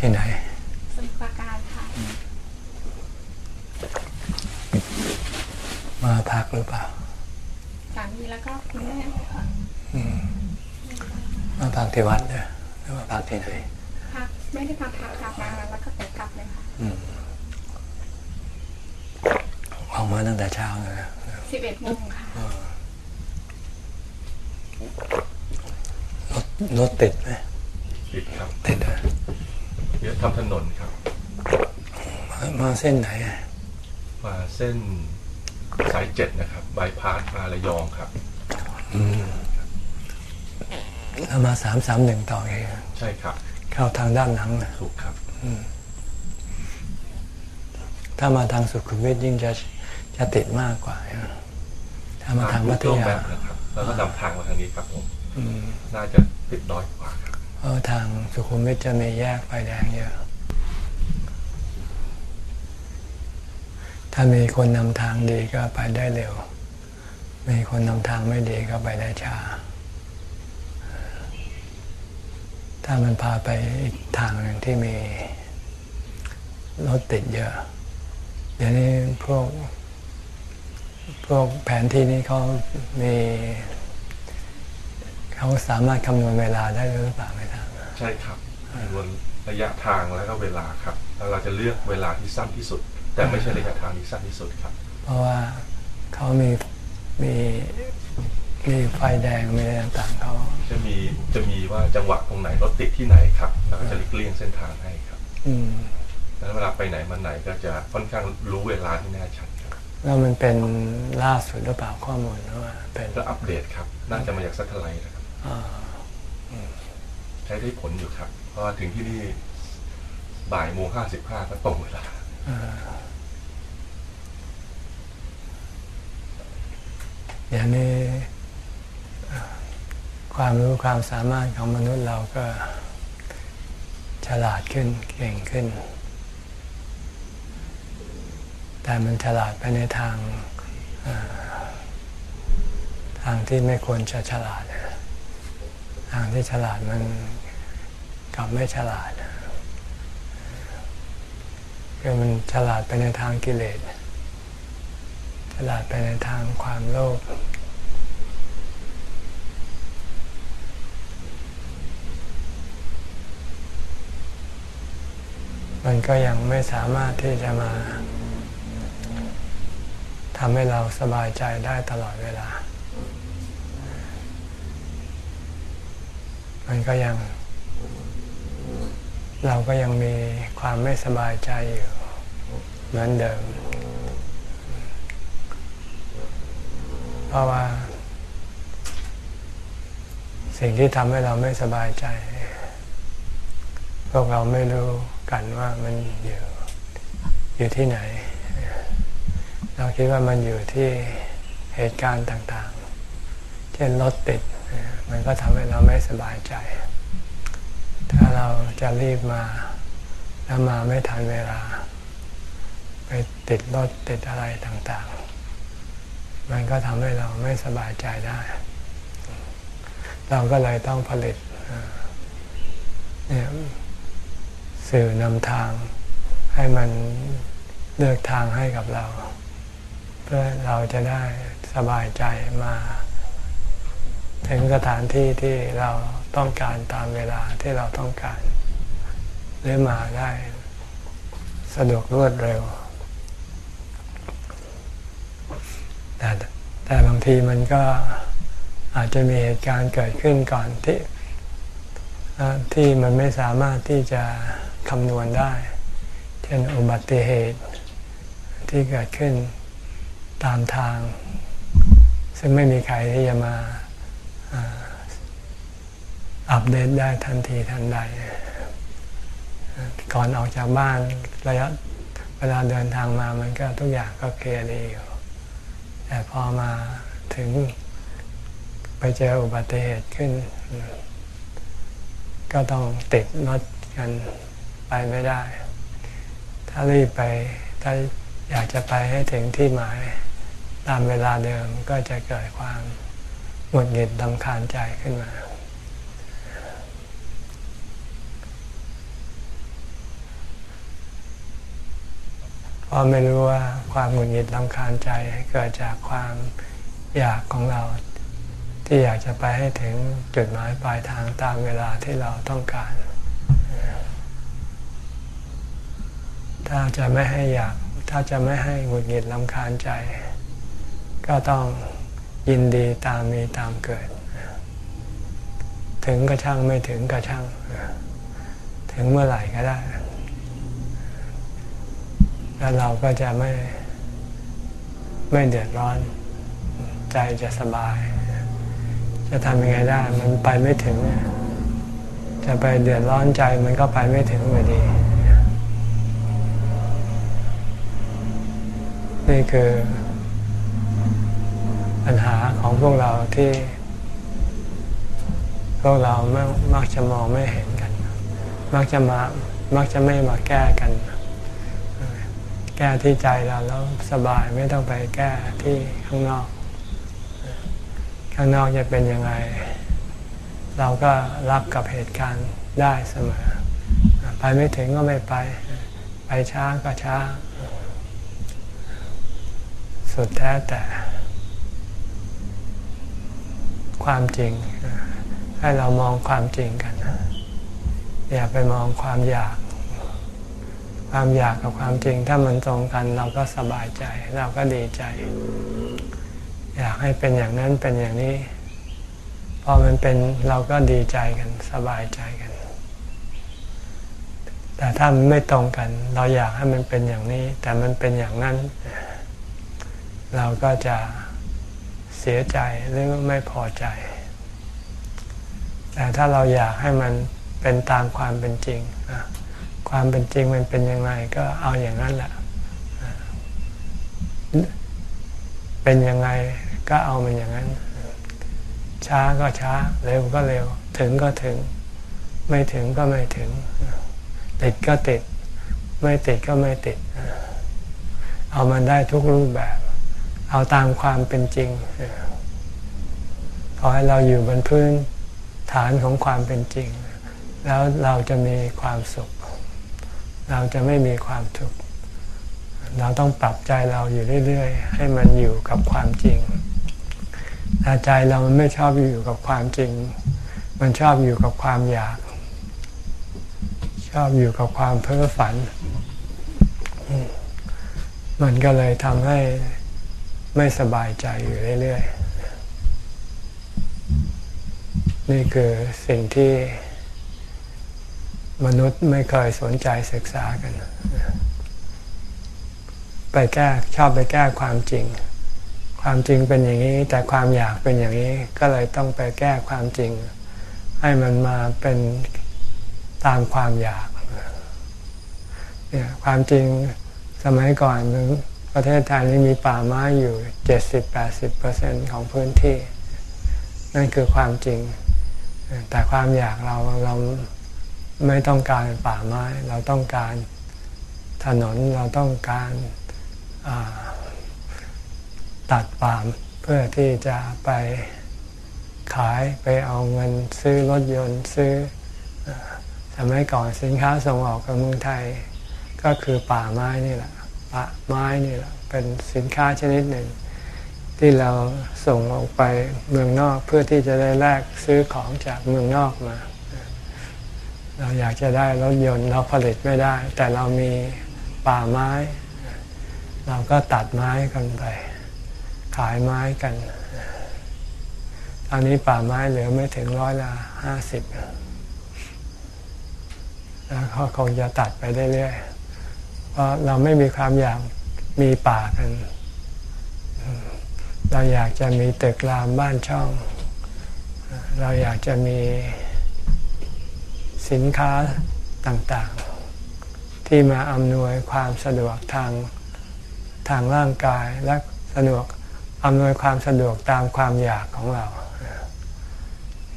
ที่ไหน สมุทรปราการค่ะ มาพักหรือเปล่า สามีแล้วก็คุณแม่ค่ะมาพักที่วัดเนี่ยหรือว่าพักที่ไหนพักไม่ได้มาพักกลับมาแล้วก็ไปกลับเลยค่ะออกมาตั้งแต่เช้าเลยนะสิบเอ็ดโมงค่ะรถรถติดไหมติดครับติดอะเดี๋ยว ทำถนนครับ มามาเส้นไหนอะมาเส้นสายเจ็ดนะครับบายพาสมาระยองครับแล้วมาสามสามหนึ่งต่อเองใช่ครับ เข้าทางด้านหลังนะถูกครับถ้ามาทางสุขุมวิทยิ่งจะจะติดมากกว่านะถ้ามาทางพัท Google ยา Map นะครับแล้วก็นำทางมาทางนี้ครับผมน่าจะติดน้อยกว่าครับ เพราะทางสุขุมวิทจะมีแยกไฟแดงเยอะ ถ้ามีคนนำทางดีก็ไปได้เร็ว มีคนนำทางไม่ดีก็ไปได้ช้า ถ้ามันพาไปอีกทางหนึ่งที่มีรถติดเยอะ เดี๋ยวนี้พวก พวกแผนที่นี้เขามีเขาสามารถคำนวณเวลาได้หรือเปล่าไม่ ใช่ครับรวมระยะทางแล้วก็เวลาครับ แล้วเราจะเลือกเวลาที่สั้นที่สุด แต่ไม่ใช่ระยะทางที่สั้นที่สุดครับ เพราะว่าเขามีมีมีไฟแดงมีอะไรต่างๆเขาจะมีจะมีว่าจังหวะตรงไหนรถติดที่ไหนครับแล้วก็จะหลีกเลี่ยงเส้นทางให้ครับ อืมแล้วเวลาไปไหนมาไหนก็จะค่อนข้างรู้เวลาที่แน่ชัดครับแล้วมันเป็นล่าสุดหรือเปล่าข้อมูลหรือว่าเป็นก็อัปเดตครับ น่าจะมาจาก satellite นะครับอ่าใช้ได้ผลอยู่ครับ เพราะถึงที่นี่บ่ายโมงห้าสิบห้าก็ตรงเวลาอย่างนี้ความรู้ความสามารถของมนุษย์เราก็ฉลาดขึ้นเก่งขึ้น แต่มันฉลาดไปในทางทางที่ไม่ควรจะฉลาดนะทางที่ฉลาดมัน กับไม่ฉลาดคือมันฉลาดไปในทางกิเลส ฉลาดไปในทางความโลภมันก็ยังไม่สามารถที่จะมาทำให้เราสบายใจได้ตลอดเวลา มันก็ยัง เราก็ยังมีความไม่สบายใจอยู่เหมือนเดิม เพราะว่า สิ่งที่ทำให้เราไม่สบายใจ พวกเราไม่รู้กันว่ามันอยู่อยู่ที่ไหน เราคิดว่ามันอยู่ที่เหตุการณ์ต่างๆ เช่นรถติด มันก็ทำให้เราไม่สบายใจ ถ้าเราจะรีบมาแล้วมาไม่ทันเวลา ไปติดรถติดอะไรต่างๆ มันก็ทำให้เราไม่สบายใจได้ เราก็เลยต้องผลิตเอ่อเนี่ยสื่อนำทางให้มันเลือกทางให้กับเรา เพื่อเราจะได้สบายใจมา ถึงสถานที่ที่เราต้องการตามเวลาที่เราต้องการ หรือมาได้ สะดวกรวดเร็ว แต่แต่บางทีมันก็อาจจะมีเหตุการณ์เกิดขึ้นก่อนที่ที่มันไม่สามารถที่จะคำนวณได้ เช่นอุบัติเหตุที่เกิดขึ้นตามทาง ซึ่งไม่มีใครที่จะมา อัปเดตได้ทันทีทันใด ก่อนออกจากบ้านระยะเวลาเดินทางมามันก็ทุกอย่างก็เคลียร์ดีอยู่ แต่พอมาถึงไปเจออุบัติเหตุขึ้น ก็ต้องติดรถกันไปไม่ได้ ถ้ารีบไปถ้าอยากจะไปให้ถึงที่หมายตามเวลาเดิมก็จะเกิดความ หงุดหงิดดำคาญใจขึ้นมา เพราะไม่รู้ว่าความหงุดหงิดลำคาญใจเกิดจากความอยากของเราที่อยากจะไปให้ถึงจุดหมายปลายทางตามเวลาที่เราต้องการ ถ้าจะไม่ให้อยาก ถ้าจะไม่ให้หงุดหงิดลำคาญใจ ก็ต้อง ยินดีตามมีตามเกิด ถึงกระช่างไม่ถึงกระช่าง ถึงเมื่อไหร่ก็ได้ แล้วเราก็จะไม่ไม่เดือดร้อน ใจจะสบาย จะทำยังไงได้ มันไปไม่ถึง จะไปเดือดร้อนใจมันก็ไปไม่ถึงอยู่ดี นี่คือ ปัญหาของพวกเราที่พวกเราม่มักจะมองไม่เห็นกัน มักจะมามักจะไม่มาแก้กัน แก้ที่ใจเราแล้วสบายไม่ต้องไปแก้ที่ข้างนอก ข้างนอกจะเป็นยังไง เราก็รับกับเหตุการณ์ได้เสมอ ไปไม่ถึงก็ไม่ไป ไปช้าก็ช้า สุดแท้แต่ ความจริง ให้เรามองความจริงกันอย่าไปมองความอยาก ความอยากกับความจริง ถ้ามันตรงกันเราก็สบายใจ เราก็ดีใจ อยากให้เป็นอย่างนั้นเป็นอย่างนี้ พอมันเป็นเราก็ดีใจกันสบายใจกัน แต่ถ้ามันไม่ตรงกัน เราอยากให้มันเป็นอย่างนี้ แต่มันเป็นอย่างนั้น เราก็จะ เสียใจหรือไม่พอใจ แต่ถ้าเราอยากให้มันเป็นตามความเป็นจริง ความเป็นจริงมันเป็นยังไงก็เอาอย่างนั้นแหละ เป็นยังไงก็เอามันอย่างนั้น ช้าก็ช้า เร็วก็เร็ว ถึงก็ถึง ไม่ถึงก็ไม่ถึง ติดก็ติด ไม่ติดก็ไม่ติด เอามันได้ทุกรูปแบบ เอาตามความเป็นจริงขอให้เราอยู่บนพื้นฐานของความเป็นจริง แล้วเราจะมีความสุข เราจะไม่มีความทุกข์เราต้องปรับใจเราอยู่เรื่อยๆ ให้มันอยู่กับความจริงแต่ใจเรามันไม่ชอบอยู่กับความจริง มันชอบอยู่กับความอยาก ชอบอยู่กับความเพ้อฝัน มันก็เลยทำให้ ไม่สบายใจอยู่เรื่อยๆ นี่คือสิ่งที่มนุษย์ไม่เคยสนใจศึกษากัน ไปแก้ชอบไปแก้ความจริง ความจริงเป็นอย่างนี้ แต่ความอยากเป็นอย่างนี้ก็เลยต้องไปแก้ความจริง ให้มันมาเป็นตามความอยากเนี่ยความจริงสมัยก่อน ประเทศไทยนี่มีป่าไม้อยู่ 70-80%ของพื้นที่ นั่นคือความจริง แต่ความอยากเราเราไม่ต้องการป่าไม้ เราต้องการถนนเราต้องการตัดป่าเพื่อที่จะไปขายไปเอาเงินซื้อรถยนต์ซื้อสมัยก่อนสินค้าส่งออกกับเมืองไทย ก็คือป่าไม้นี่แหละ ป่าไม้นี่แหละเป็นสินค้าชนิดหนึ่ง ที่เราส่งออกไปเมืองนอกเพื่อที่จะได้แลกซื้อของจากเมืองนอกมา เราอยากจะได้รถยนต์เราผลิตไม่ได้ แต่เรามีป่าไม้ เราก็ตัดไม้กันไป ขายไม้กันตอนนี้ป่าไม้เหลือไม่ถึงร้อยละห้าสิบแล้วเขาคงจะตัดไปเรื่อยๆ ราะเราไม่มีความอยากมีป่ากัน เราอยากจะมีตึกรามบ้านช่อง เราอยากจะมีสินค้าต่างๆ ที่มาอำนวยความสะดวกทางทางร่างกายและสะดวกอำนวยความสะดวกตามความอยากของเรา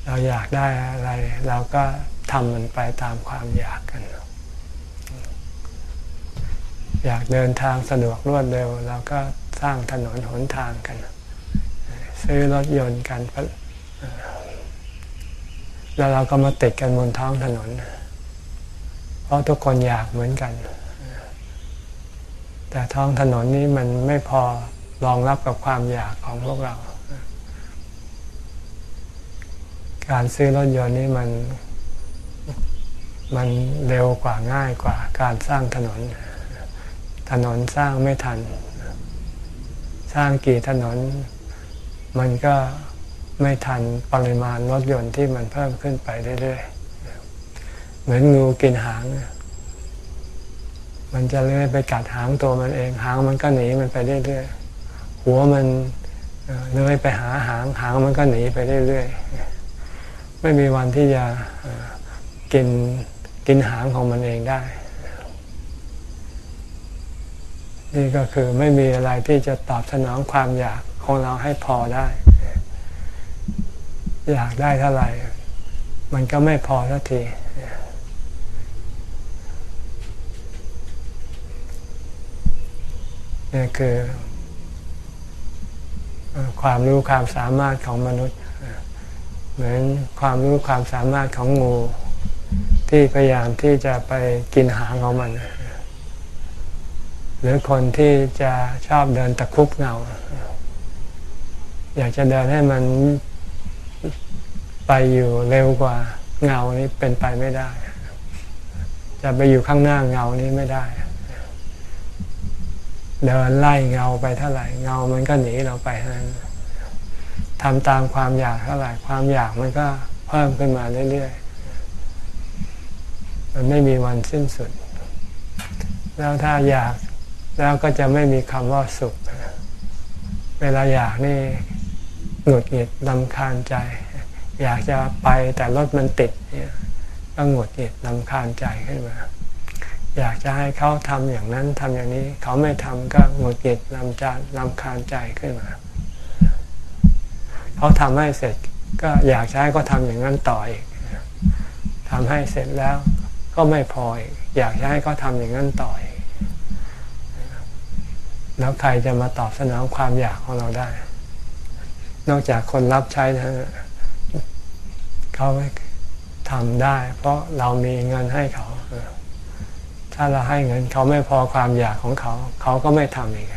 เราอยากได้อะไร เราก็ทำมันไปตามความอยากกัน อยากเดินทางสะดวกรวดเร็วเราก็สร้างถนนหนทางกัน ซื้อรถยนต์กันแล้วเราก็มาติดกันบนท้องถนน เพราะทุกคนอยากเหมือนกัน แต่ท้องถนนนี้มันไม่พอรองรับกับความอยากของพวกเรา การซื้อรถยนต์นี้มัน มันเร็วกว่าง่ายกว่าการสร้างถนน ถนนสร้างไม่ทัน สร้างกี่ถนน มันก็ไม่ทันปริมาณรถยนต์ที่มันเพิ่มขึ้นไปเรื่อยๆ เหมือนงูกินหาง มันจะเลื้อยไปกัดหางตัวมันเอง หางมันก็หนีมันไปเรื่อยๆ หัวมันเลื้อยไปหาหางหางมันก็หนีไปเรื่อยๆ ไม่มีวันที่จะกินกินหางของมันเองได้ นี่ก็คือไม่มีอะไรที่จะตอบสนองความอยากของเราให้พอได้ อยากได้เท่าไหร่ มันก็ไม่พอสักทีนี่คือความรู้ความสามารถของมนุษย์ เหมือนความรู้ความสามารถของงู ที่พยายามที่จะไปกินหางของมัน หรือคนที่จะชอบเดินตะคุบเงา อยากจะเดินให้มันไปอยู่เร็วกว่าเงานี้เป็นไปไม่ได้ จะไปอยู่ข้างหน้าเงานี้ไม่ได้ เดินไล่เงาไปเท่าไหร่เงามันก็หนีเราไปนั้นทำตามความอยากเท่าไหร่ความอยากมันก็เพิ่มขึ้นมาเรื่อยๆ มันไม่มีวันสิ้นสุด แล้วถ้าอยาก แล้วก็จะไม่มีคำว่าสุข เวลาอยากนี่หงุดหงิดลำคาญใจ อยากจะไปแต่รถมันติดเนี่ยก็หงุดหงิดลำคาญใจขึ้นมา อยากจะให้เขาทำอย่างนั้นทำอย่างนี้ เขาไม่ทำก็หงุดหงิดลำจานลำคาญใจขึ้นมา เขาทำให้เสร็จก็อยากจะให้เขาทำอย่างนั้นต่ออีกทำให้เสร็จแล้วก็ไม่พออีกอยากจะให้เขาทำอย่างนั้นต่ออีก แล้วใครจะมาตอบสนองความอยากของเราได้ นอกจากคนรับใช้นะเขาทำได้ เพราะเรามีเงินให้เขา ถ้าเราให้เงินเขาไม่พอความอยากของเขา เขาก็ไม่ทำอีก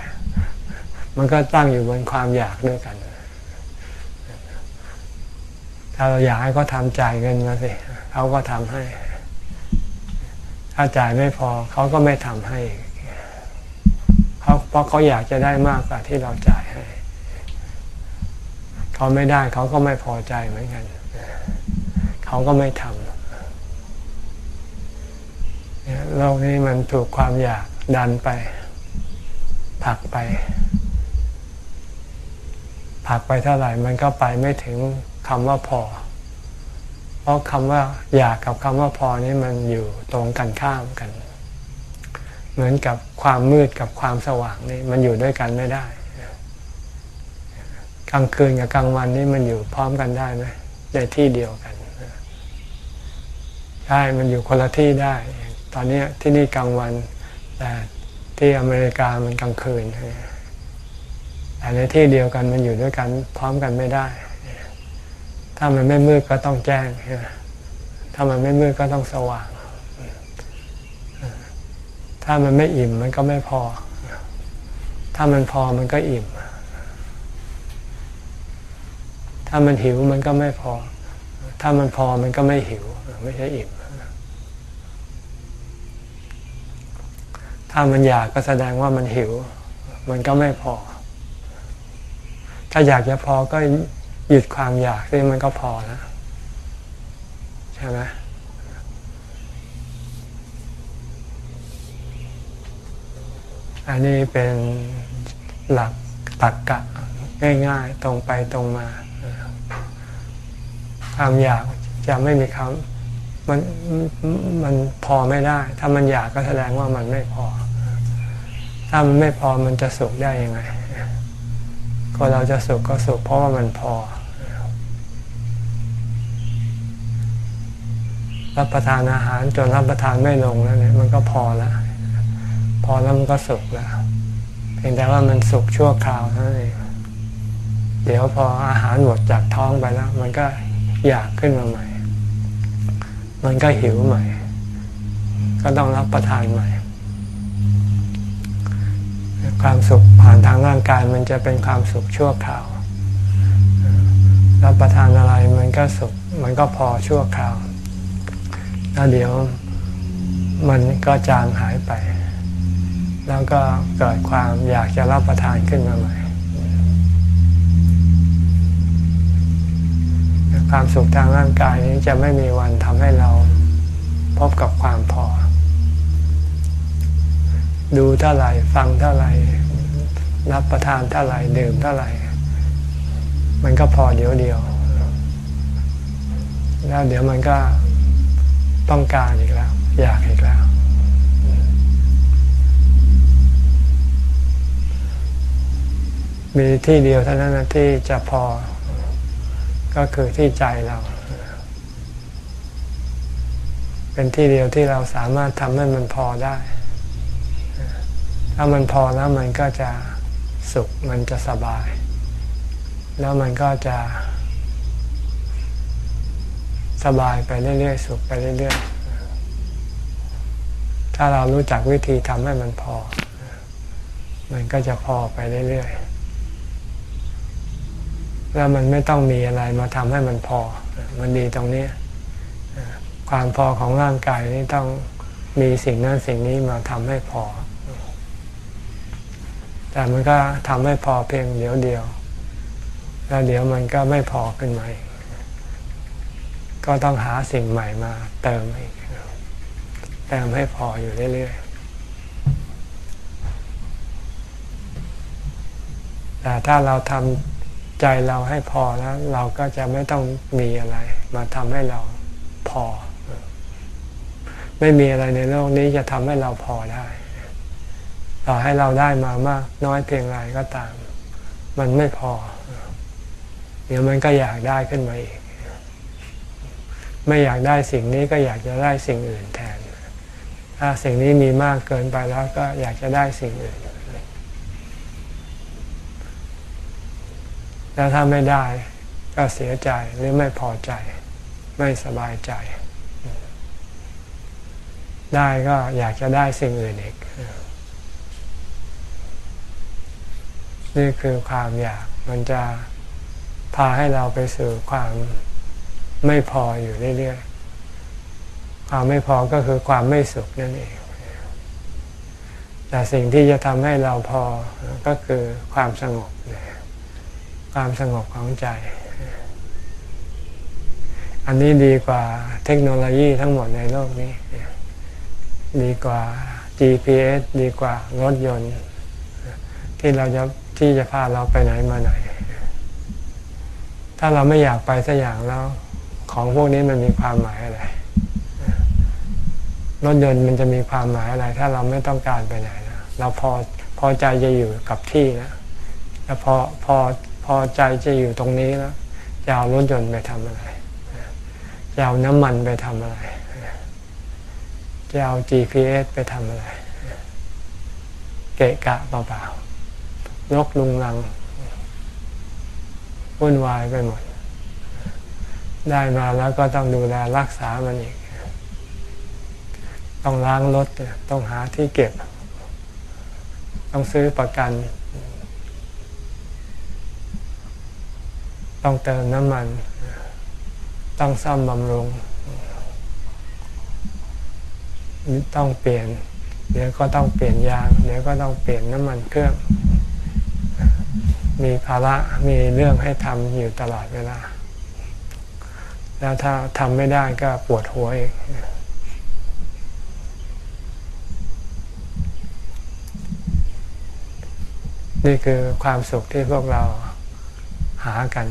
มันก็ตั้งอยู่บนความอยากด้วยกัน ถ้าเราอยากให้เขาทำจ่ายเงินมาสิเขาก็ทำให้ ถ้าจ่ายไม่พอเขาก็ไม่ทำให้ ราะเขาอยากจะได้มากกว่าที่เราจ่ายให้ เขาไม่ได้เขาก็ไม่พอใจเหมือนกัน เขาก็ไม่ทำโลกนี้มันถูกความอยากดันไปผลักไปผลักไปเท่าไหร่มันก็ไปไม่ถึงคำว่าพอ เพราะคำว่าอยากกับคำว่าพอนี้มันอยู่ตรงกันข้ามกัน เหมือนกับความมืดกับความสว่างนี่มันอยู่ด้วยกันไม่ได้ กลางคืนกับกลางวันนี่มันอยู่พร้อมกันได้ไหมในที่เดียวกันใช่มันอยู่คนละที่ได้ ตอนนี้ที่นี่กลางวัน แต่ที่อเมริกามันกลางคืนแต่ในที่เดียวกันมันอยู่ด้วยกัน พร้อมกันไม่ได้ ถ้ามันไม่มืดก็ต้องแจ้งถ้ามันไม่มืดก็ต้องสว่าง ถ้ามันไม่อิ่มมันก็ไม่พอ ถ้ามันพอมันก็อิ่ม ถ้ามันหิวมันก็ไม่พอ ถ้ามันพอมันก็ไม่หิว ไม่ใช่อิ่ม ถ้ามันอยากก็แสดงว่ามันหิว มันก็ไม่พอ ถ้าอยากจะพอก็หยุดความอยากที่มันก็พอแล้วใช่ไหม อันนี้เป็นหลักตักกะง่ายๆ ตรงไปตรงมาความอยากจะไม่มีคำมันมันพอไม่ได้ ถ้ามันอยากก็แสดงว่ามันไม่พอ ถ้ามันไม่พอมันจะสุขได้ยังไง ก็เราจะสุขก็สุขเพราะว่ามันพอรับประทานอาหารจนรับประทานไม่ลงแล้วเนี่ยมันก็พอแล้ว พอแล้วมันก็สุขแล้วเพียงแต่ว่ามันสุขชั่วคราวเท่านั้นเองเดี๋ยวพออาหารหมดจากท้องไปแล้ว มันก็อยากขึ้นมาใหม่ มันก็หิวใหม่ ก็ต้องรับประทานใหม่ ความสุขผ่านทางร่างกายมันจะเป็นความสุขชั่วคราว รับประทานอะไรมันก็สุข มันก็พอชั่วคราวแล้วเดี๋ยวมันก็จางหายไป แล้วก็เกิดความอยากจะรับประทานขึ้นมาใหม่ ความสุขทางร่างกายนี้จะไม่มีวันทำให้เราพบกับความพอ ดูเท่าไหร่ ฟังเท่าไหร่ รับประทานเท่าไหร่ ดื่มเท่าไหร่ มันก็พอเดี๋ยวเดียว แล้วเดี๋ยวมันก็ต้องการอีกแล้ว อยากอีกแล้ว มีที่เดียวเท่านั้นที่จะพอ ก็คือที่ใจเรา เป็นที่เดียวที่เราสามารถทำให้มันพอได้ ถ้ามันพอแล้วมันก็จะสุขมันจะสบาย แล้วมันก็จะสบายไปเรื่อยๆ สุขไปเรื่อยๆ ถ้าเรารู้จักวิธีทำให้มันพอ มันก็จะพอไปเรื่อยๆ แล้วมันไม่ต้องมีอะไรมาทำให้มันพอ มันดีตรงนี้ ความพอของร่างกายนี้ต้องมีสิ่งนั้นสิ่งนี้มาทำให้พอ แต่มันก็ทำให้พอเพียงเดียวเดียว แล้วเดี๋ยวมันก็ไม่พอขึ้นมาอีกก็ต้องหาสิ่งใหม่มาเติมอีกเติมให้พออยู่เรื่อยๆแต่ถ้าเราทำ ใจเราให้พอแล้ว เราก็จะไม่ต้องมีอะไร มาทำให้เราพอ ไม่มีอะไรในโลกนี้จะทำให้เราพอได้ต่อให้เราได้มามาก น้อยเพียงไรก็ตาม มันไม่พอ เดี๋ยวมันก็อยากได้ขึ้นมาอีก ไม่อยากได้สิ่งนี้ก็อยากจะได้สิ่งอื่นแทน ถ้าสิ่งนี้มีมากเกินไปแล้วก็อยากจะได้สิ่งอื่น แล้วถ้าไม่ได้ก็เสียใจหรือไม่พอใจ ไม่สบายใจ ได้ก็อยากจะได้สิ่งอื่นอีก นี่คือความอยากมันจะพาให้เราไปสู่ความไม่พออยู่เรื่อยๆ ความไม่พอก็คือความไม่สุขนั่นเอง แต่สิ่งที่จะทำให้เราพอก็คือความสงบ ความสงบของใจ อันนี้ดีกว่าเทคโนโลยีทั้งหมดในโลกนี้ ดีกว่า GPS ดีกว่ารถยนต์ ที่เราจะที่จะพาเราไปไหนมาไหน ถ้าเราไม่อยากไปสักอย่างแล้ว ของพวกนี้มันมีความหมายอะไรรถยนต์มันจะมีความหมายอะไร ถ้าเราไม่ต้องการไปไหนนะเราพอพอใจจะอยู่กับที่นะแล้วพอพอ พอใจจะอยู่ตรงนี้แล้วจะเอารถยนต์ไปทำอะไรจะเอาน้ำมันไปทำอะไรจะเอา GPS ไปทำอะไร เกะกะเปล่าๆลกลุงลังวุ่นวายไปหมด ได้มาแล้วก็ต้องดูแลรักษามันอีก ต้องล้างรถต้องหาที่เก็บ ต้องซื้อประกัน ต้องเติมน้ำมัน ต้องซ่อมบำรุง ต้องเปลี่ยน เดี๋ยวก็ต้องเปลี่ยนยาง เดี๋ยวก็ต้องเปลี่ยนน้ำมันเครื่อง มีภาระมีเรื่องให้ทำอยู่ตลอดเวลา แล้วถ้าทำไม่ได้ก็ปวดหัวเอีกนี่คือความสุขที่พวกเรา หากัน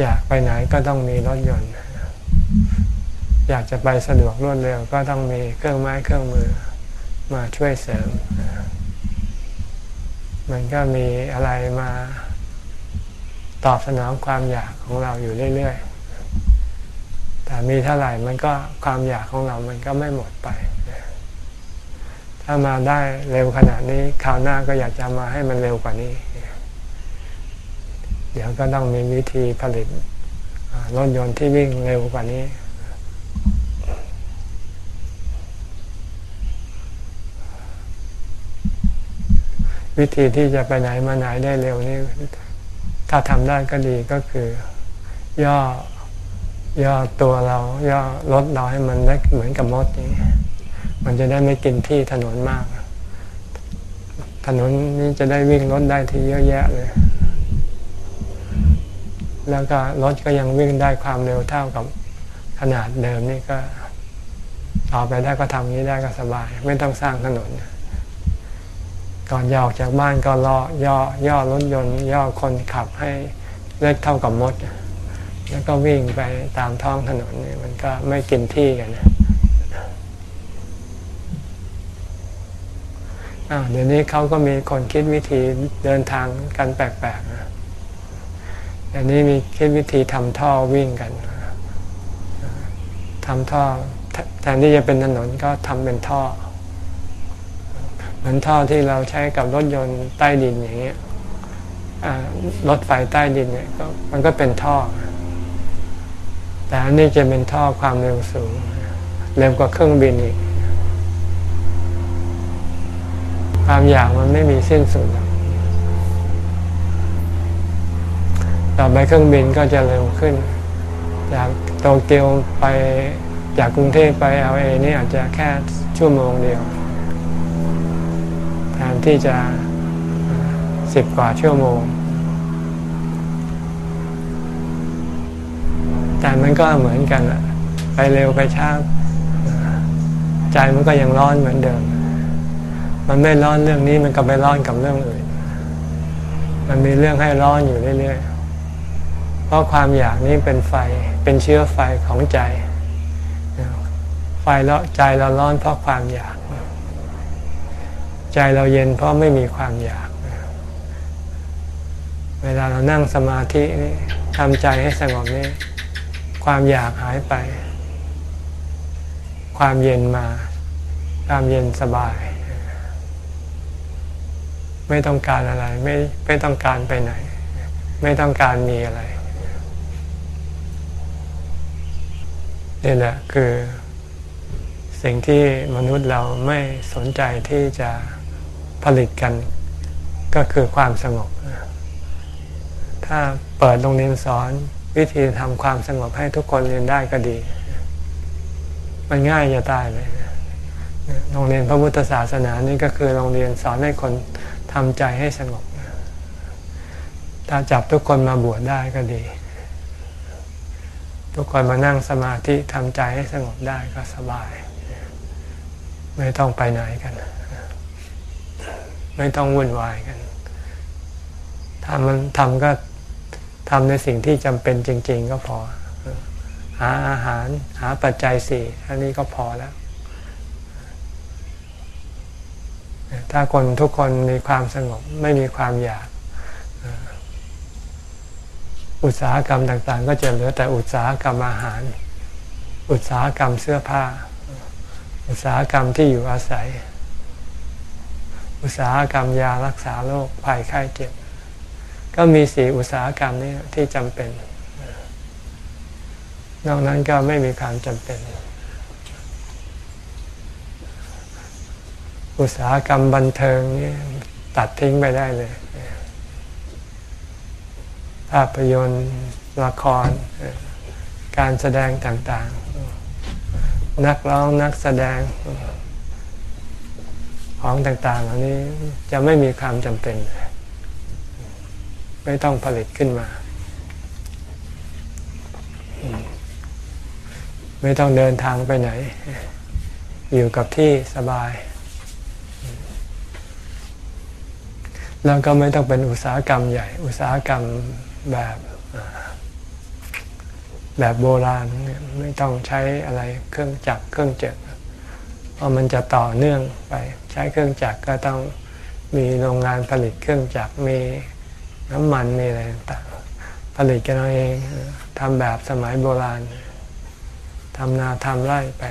อยากไปไหนก็ต้องมีรถยนต์ อยากจะไปสะดวกรวดเร็วก็ต้องมีเครื่องไม้เครื่องมือมาช่วยเสริม มันก็มีอะไรมาตอบสนองความอยากของเราอยู่เรื่อยๆ แต่มีเท่าไหร่มันก็ความอยากของเรามันก็ไม่หมดไป ถ้ามาได้เร็วขนาดนี้คราวหน้าก็อยากจะมาให้มันเร็วกว่านี้ เดี๋ยวก็ต้องมีวิธีผลิตรถยนต์ที่วิ่งเร็วกว่านี้ วิธีที่จะไปไหนมาไหนได้เร็วนี่ถ้าทำได้ก็ดีก็คือย่อย่อตัวเราย่อรถเราให้มันเล็กเหมือนกับมดนี้ มันจะได้ไม่กินที่ถนนมาก ถนนนี้จะได้วิ่งรถได้ที่เยอะแยะเลย แล้วก็รถก็ยังวิ่งได้ความเร็วเท่ากับขนาดเดิมนี่ก็ต่อไปได้ก็ทำนี้ได้ก็สบาย ไม่ต้องสร้างถนน ก่อนจะออกจากบ้านก็ล่อย่อย่อรถยนต์ ย่อคนขับให้เล็กเท่ากับมด แล้วก็วิ่งไปตามท้องถนนนี่มันก็ไม่กินที่กันนะเดี๋ยวนี้เขาก็มีคนคิดวิธีเดินทางกันแปลกๆนะ ดี๋ยวนี้มีคิดวิธีทำท่อวิ่งกันทำท่อแทนที่จะเป็นถนนก็ทำเป็นท่อ เหมือนท่อที่เราใช้กับรถยนต์ใต้ดินอย่างเงี้ยรถไฟใต้ดินเนี่ยก็มันก็เป็นท่อ แต่อันนี้จะเป็นท่อความเร็วสูง เร็วกว่าเครื่องบินอีก ความอยากมันไม่มีสิ้นสุด ต่อไปเครื่องบินก็จะเร็วขึ้น จากโตเกียวไปจากกรุงเทพไปเอลเอนี่อาจจะแค่ชั่วโมงเดียวแทนที่จะสิบกว่าชั่วโมง แต่มันก็เหมือนกันอะไปเร็วไปช้าใจมันก็ยังร้อนเหมือนเดิม มันไม่ร้อนเรื่องนี้มันก็ไปร้อนกับเรื่องอื่น มันมีเรื่องให้ร้อนอยู่เรื่อยๆ เพราะความอยากนี้เป็นไฟเป็นเชื้อไฟของใจ ไฟแล้วใจเราร้อนเพราะความอยาก ใจเราเย็นเพราะไม่มีความอยาก เวลาเรานั่งสมาธินี่ทำใจให้สงบนี่ความอยากหายไป ความเย็นมา ความเย็นสบาย ไม่ต้องการอะไรไม่ไม่ต้องการไปไหน ไม่ต้องการมีอะไร นี่แหละคือสิ่งที่มนุษย์เราไม่สนใจที่จะผลิตกัน ก็คือความสงบ ถ้าเปิดโรงเรียนสอนวิธีทำความสงบให้ทุกคนเรียนได้ก็ดี มันง่ายจะตายเลยโรงเรียนพระพุทธศาสนานี่ก็คือโรงเรียนสอนให้คนทำใจให้สงบ ถ้าจับทุกคนมาบวชได้ก็ดี ทุกคนมานั่งสมาธิทำใจให้สงบได้ก็สบาย ไม่ต้องไปไหนกัน ไม่ต้องวุ่นวายกันถ้ามันทำก็ทำในสิ่งที่จำเป็นจริง ๆ ก็พอ หาอาหารหาปัจจัยสี่อันนี้ก็พอแล้ว ถ้าคนทุกคนมีความสงบไม่มีความอยาก อุตสาหกรรมต่างๆ ก็จะเหลือแต่อุตสาหกรรมอาหาร อุตสาหกรรมเสื้อผ้า อุตสาหกรรมที่อยู่อาศัย อุตสาหกรรมยารักษาโรคภัยไข้เจ็บ ก็มีสี่อุตสาหกรรมนี้ที่จำเป็น นอกนั้นก็ไม่มีความจำเป็น อุตสาหกรรมบันเทิงนี่ตัดทิ้งไปได้เลย ภาพยนตร์ละคร การแสดงต่างๆ นักร้องนักแสดงของต่างๆเหล่านี้จะไม่มีความจำเป็น ไม่ต้องผลิตขึ้นมา ไม่ต้องเดินทางไปไหน อยู่กับที่สบาย แล้วก็ไม่ต้องเป็นอุตสาหกรรมใหญ่ อุตสาหกรรม แบบแบบโบราณไม่ต้องใช้อะไรเครื่องจักรเครื่องจักรเพราะมันจะต่อเนื่องไป ใช้เครื่องจักรก็ต้องมีโรงงานผลิตเครื่องจักรมีน้ำมันมีอะไรต่างผลิตกันเอาเองทำแบบสมัยโบราณทำนาทำไร่ไป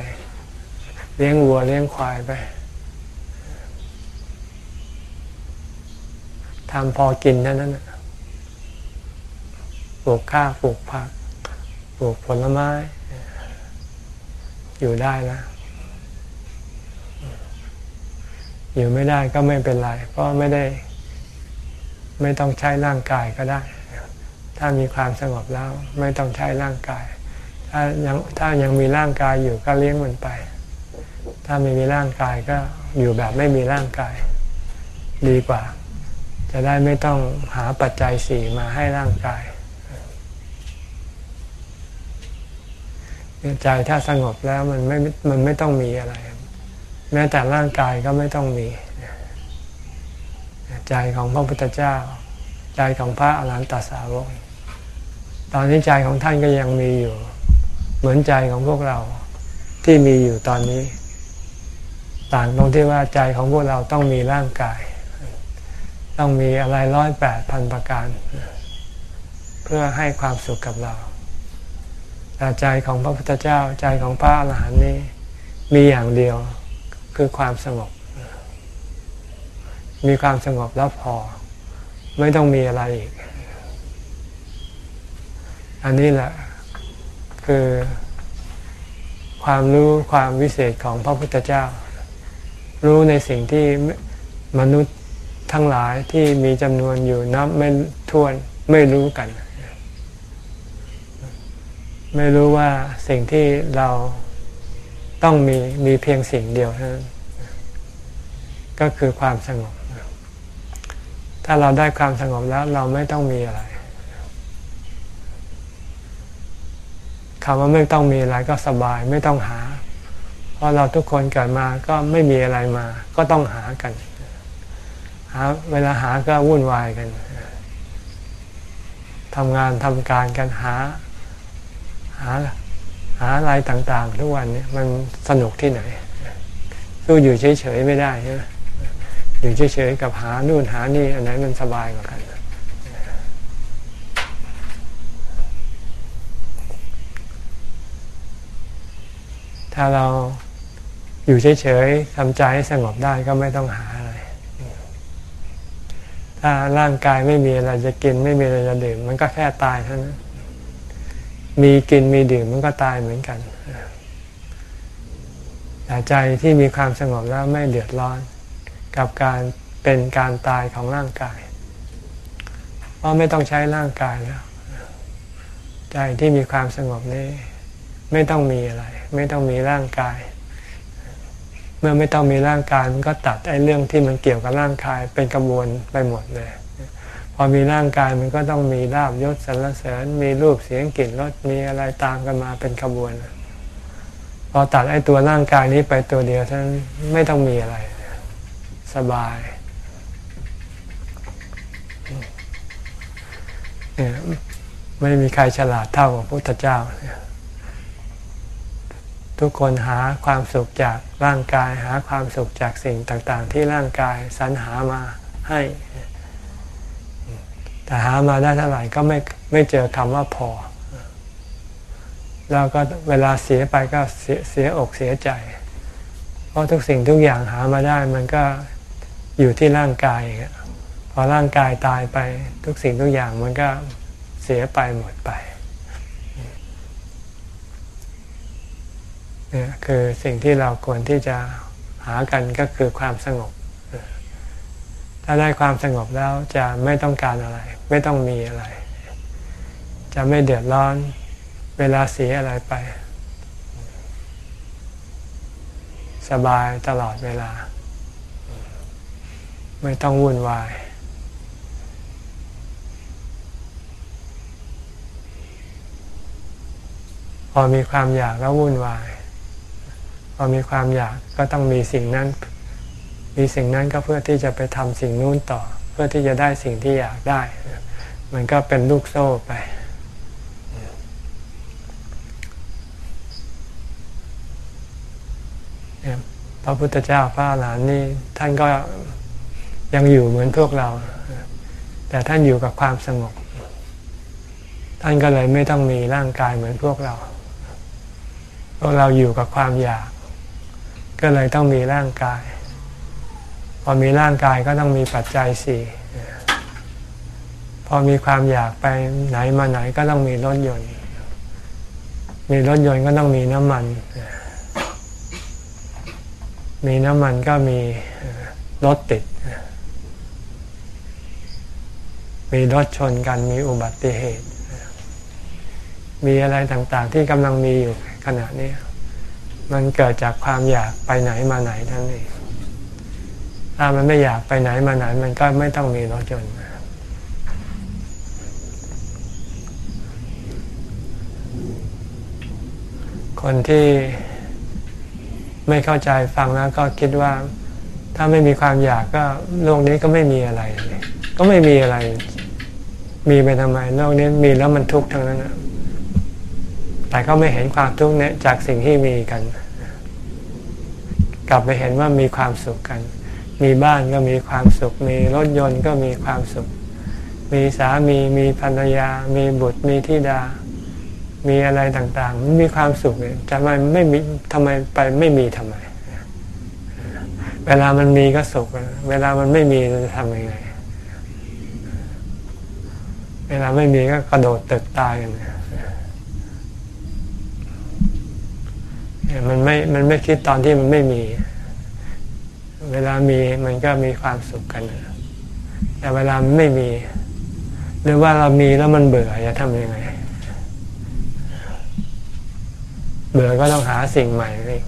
เลี้ยงวัวเลี้ยงควายไปทำพอกินเท่านั้น ปลูกข้าวปลูกผัก ปลูกผลไม้ อยู่ได้แล้วอยู่ไม่ได้ก็ไม่เป็นไร เพราะไม่ได้ ไม่ต้องใช้ร่างกายก็ได้ ถ้ามีความสงบแล้วไม่ต้องใช้ร่างกาย ถ้ายังถ้ายังมีร่างกายอยู่ก็เลี้ยงมันไป ถ้าไม่มีร่างกายก็อยู่แบบไม่มีร่างกาย ดีกว่า จะได้ไม่ต้องหาปัจจัยสี่มาให้ร่างกาย ใจถ้าสงบแล้วมันไม่มันไม่ต้องมีอะไร แม้แต่ร่างกายก็ไม่ต้องมี ใจของพระพุทธเจ้า ใจของพระอรหันตสาวก ตอนนี้ใจของท่านก็ยังมีอยู่ เหมือนใจของพวกเราที่มีอยู่ตอนนี้ ต่างตรงที่ว่าใจของพวกเราต้องมีร่างกาย ต้องมีอะไรร้อยแปดพันประการ เพื่อให้ความสุขกับเรา แต่ใจของพระพุทธเจ้าใจของพระอรหันต์นี้มีอย่างเดียวคือความสงบ มีความสงบแล้วพอ ไม่ต้องมีอะไรอีก อันนี้แหละคือความรู้ความวิเศษของพระพุทธเจ้า รู้ในสิ่งที่มนุษย์ทั้งหลายที่มีจำนวนอยู่นับไม่ถ้วนไม่รู้กัน ไม่รู้ว่าสิ่งที่เราต้องมีมีเพียงสิ่งเดียวเท่านั้นก็คือความสงบ ถ้าเราได้ความสงบแล้วเราไม่ต้องมีอะไรคำว่าไม่ต้องมีอะไรก็สบายไม่ต้องหา เพราะเราทุกคนเกิดมาก็ไม่มีอะไรมา ก็ต้องหากันหาเวลาหาก็วุ่นวายกันทำงานทำการกันหา หาหาอะไรต่างๆ ทุกวันนี้มันสนุกที่ไหนสู้อยู่เฉยๆไม่ได้ใช่ไหมอยู่เฉยๆกับหานู่นหานี่อันไหนมันสบายกว่ากันถ้าเราอยู่เฉยๆทำใจให้สงบได้ก็ไม่ต้องหาอะไร ถ้าร่างกายไม่มีอะไรจะกินไม่มีอะไรจะดื่ม มันก็แค่ตายเท่านั้น มีกินมีดื่มมันก็ตายเหมือนกันแต่ใจที่มีความสงบแล้วไม่เดือดร้อน กับการเป็นการตายของร่างกาย เพราะไม่ต้องใช้ร่างกายแล้ว ใจที่มีความสงบนี้ ไม่ต้องมีอะไร ไม่ต้องมีร่างกาย เมื่อไม่ต้องมีร่างกายมันก็ตัดไอ้เรื่องที่มันเกี่ยวกับร่างกายเป็นกระบวนไปหมดเลย พอมีร่างกายมันก็ต้องมีลาบยศสรรเสริญ มีรูปเสียงกลิ่นรสมีอะไรตามกันมาเป็นขบวนพอตัดไอ้ตัวร่างกายนี้ไปตัวเดียวท่านไม่ต้องมีอะไร สบายเนี่ยไม่มีใครฉลาดเท่ากับพระพุทธเจ้าเนี่ยทุกคนหาความสุขจากร่างกายหาความสุขจากสิ่งต่างๆ ที่ร่างกายสรรหามาให้ แต่หามาได้เท่าไหร่ก็ไม่ไม่เจอคำว่าพอ แล้วก็เวลาเสียไปก็เสียเสียอกเสียใจ เพราะทุกสิ่งทุกอย่างหามาได้มันก็อยู่ที่ร่างกาย พอร่างกายตายไปทุกสิ่งทุกอย่างมันก็เสียไปหมดไปเนี่ยคือสิ่งที่เราควรที่จะหากันก็คือความสงบ ถ้าได้ความสงบแล้วจะไม่ต้องการอะไร ไม่ต้องมีอะไร จะไม่เดือดร้อนเวลาเสียอะไรไป สบายตลอดเวลา ไม่ต้องวุ่นวายพอมีความอยากแล้ววุ่นวาย พอมีความอยากก็ต้องมีสิ่งนั้น มีสิ่งนั้นก็เพื่อที่จะไปทำสิ่งนู้นต่อ เพื่อที่จะได้สิ่งที่อยากได้ มันก็เป็นลูกโซ่ไป พระพุทธเจ้าพระหลานนี่ท่านก็ยังอยู่เหมือนพวกเรา แต่ท่านอยู่กับความสงบ ท่านก็เลยไม่ต้องมีร่างกายเหมือนพวกเรา พวกเราอยู่กับความอยาก ก็เลยต้องมีร่างกาย พอมีร่างกายก็ต้องมีปัจจัยสี่พอมีความอยากไปไหนมาไหนก็ต้องมีรถยนต์ มีรถยนต์ก็ต้องมีน้ำมัน มีน้ำมันก็มีรถติด มีรถชนกันมีอุบัติเหตุ มีอะไรต่างๆที่กำลังมีอยู่ขณะนี้ มันเกิดจากความอยากไปไหนมาไหนทั้งนี้ ถ้ามันไม่อยากไปไหนมาไหน มันก็ไม่ต้องมีรถยนต์คนที่ไม่เข้าใจฟังแล้วก็คิดว่าถ้าไม่มีความอยากก็โลกนี้ก็ไม่มีอะไร ก็ไม่มีอะไร มีไปทำไมโลกนี้มีแล้วมันทุกข์ทั้งนั้นแต่ก็ไม่เห็นความทุกข์เนี่ยจากสิ่งที่มีกัน กลับไปเห็นว่ามีความสุขกัน มีบ้านก็มีความสุข มีรถยนต์ก็มีความสุข มีสามีมีภรรยา มีบุตรมีธิดา มีอะไรต่างๆ มันมีความสุขเลยจะมันไม่มีทำไมไปไม่มีทำไม เวลามันมีก็สุข เวลามันไม่มีจะทำยังไง เวลาไม่มีก็กระโดดตึกตายกันมันไม่ มันไม่คิดตอนที่มันไม่มี เวลามีมันก็มีความสุขกัน แต่เวลาไม่มี หรือว่าเรามีแล้วมันเบื่อจะทำยังไง เบื่อก็ต้องหาสิ่งใหม่อีก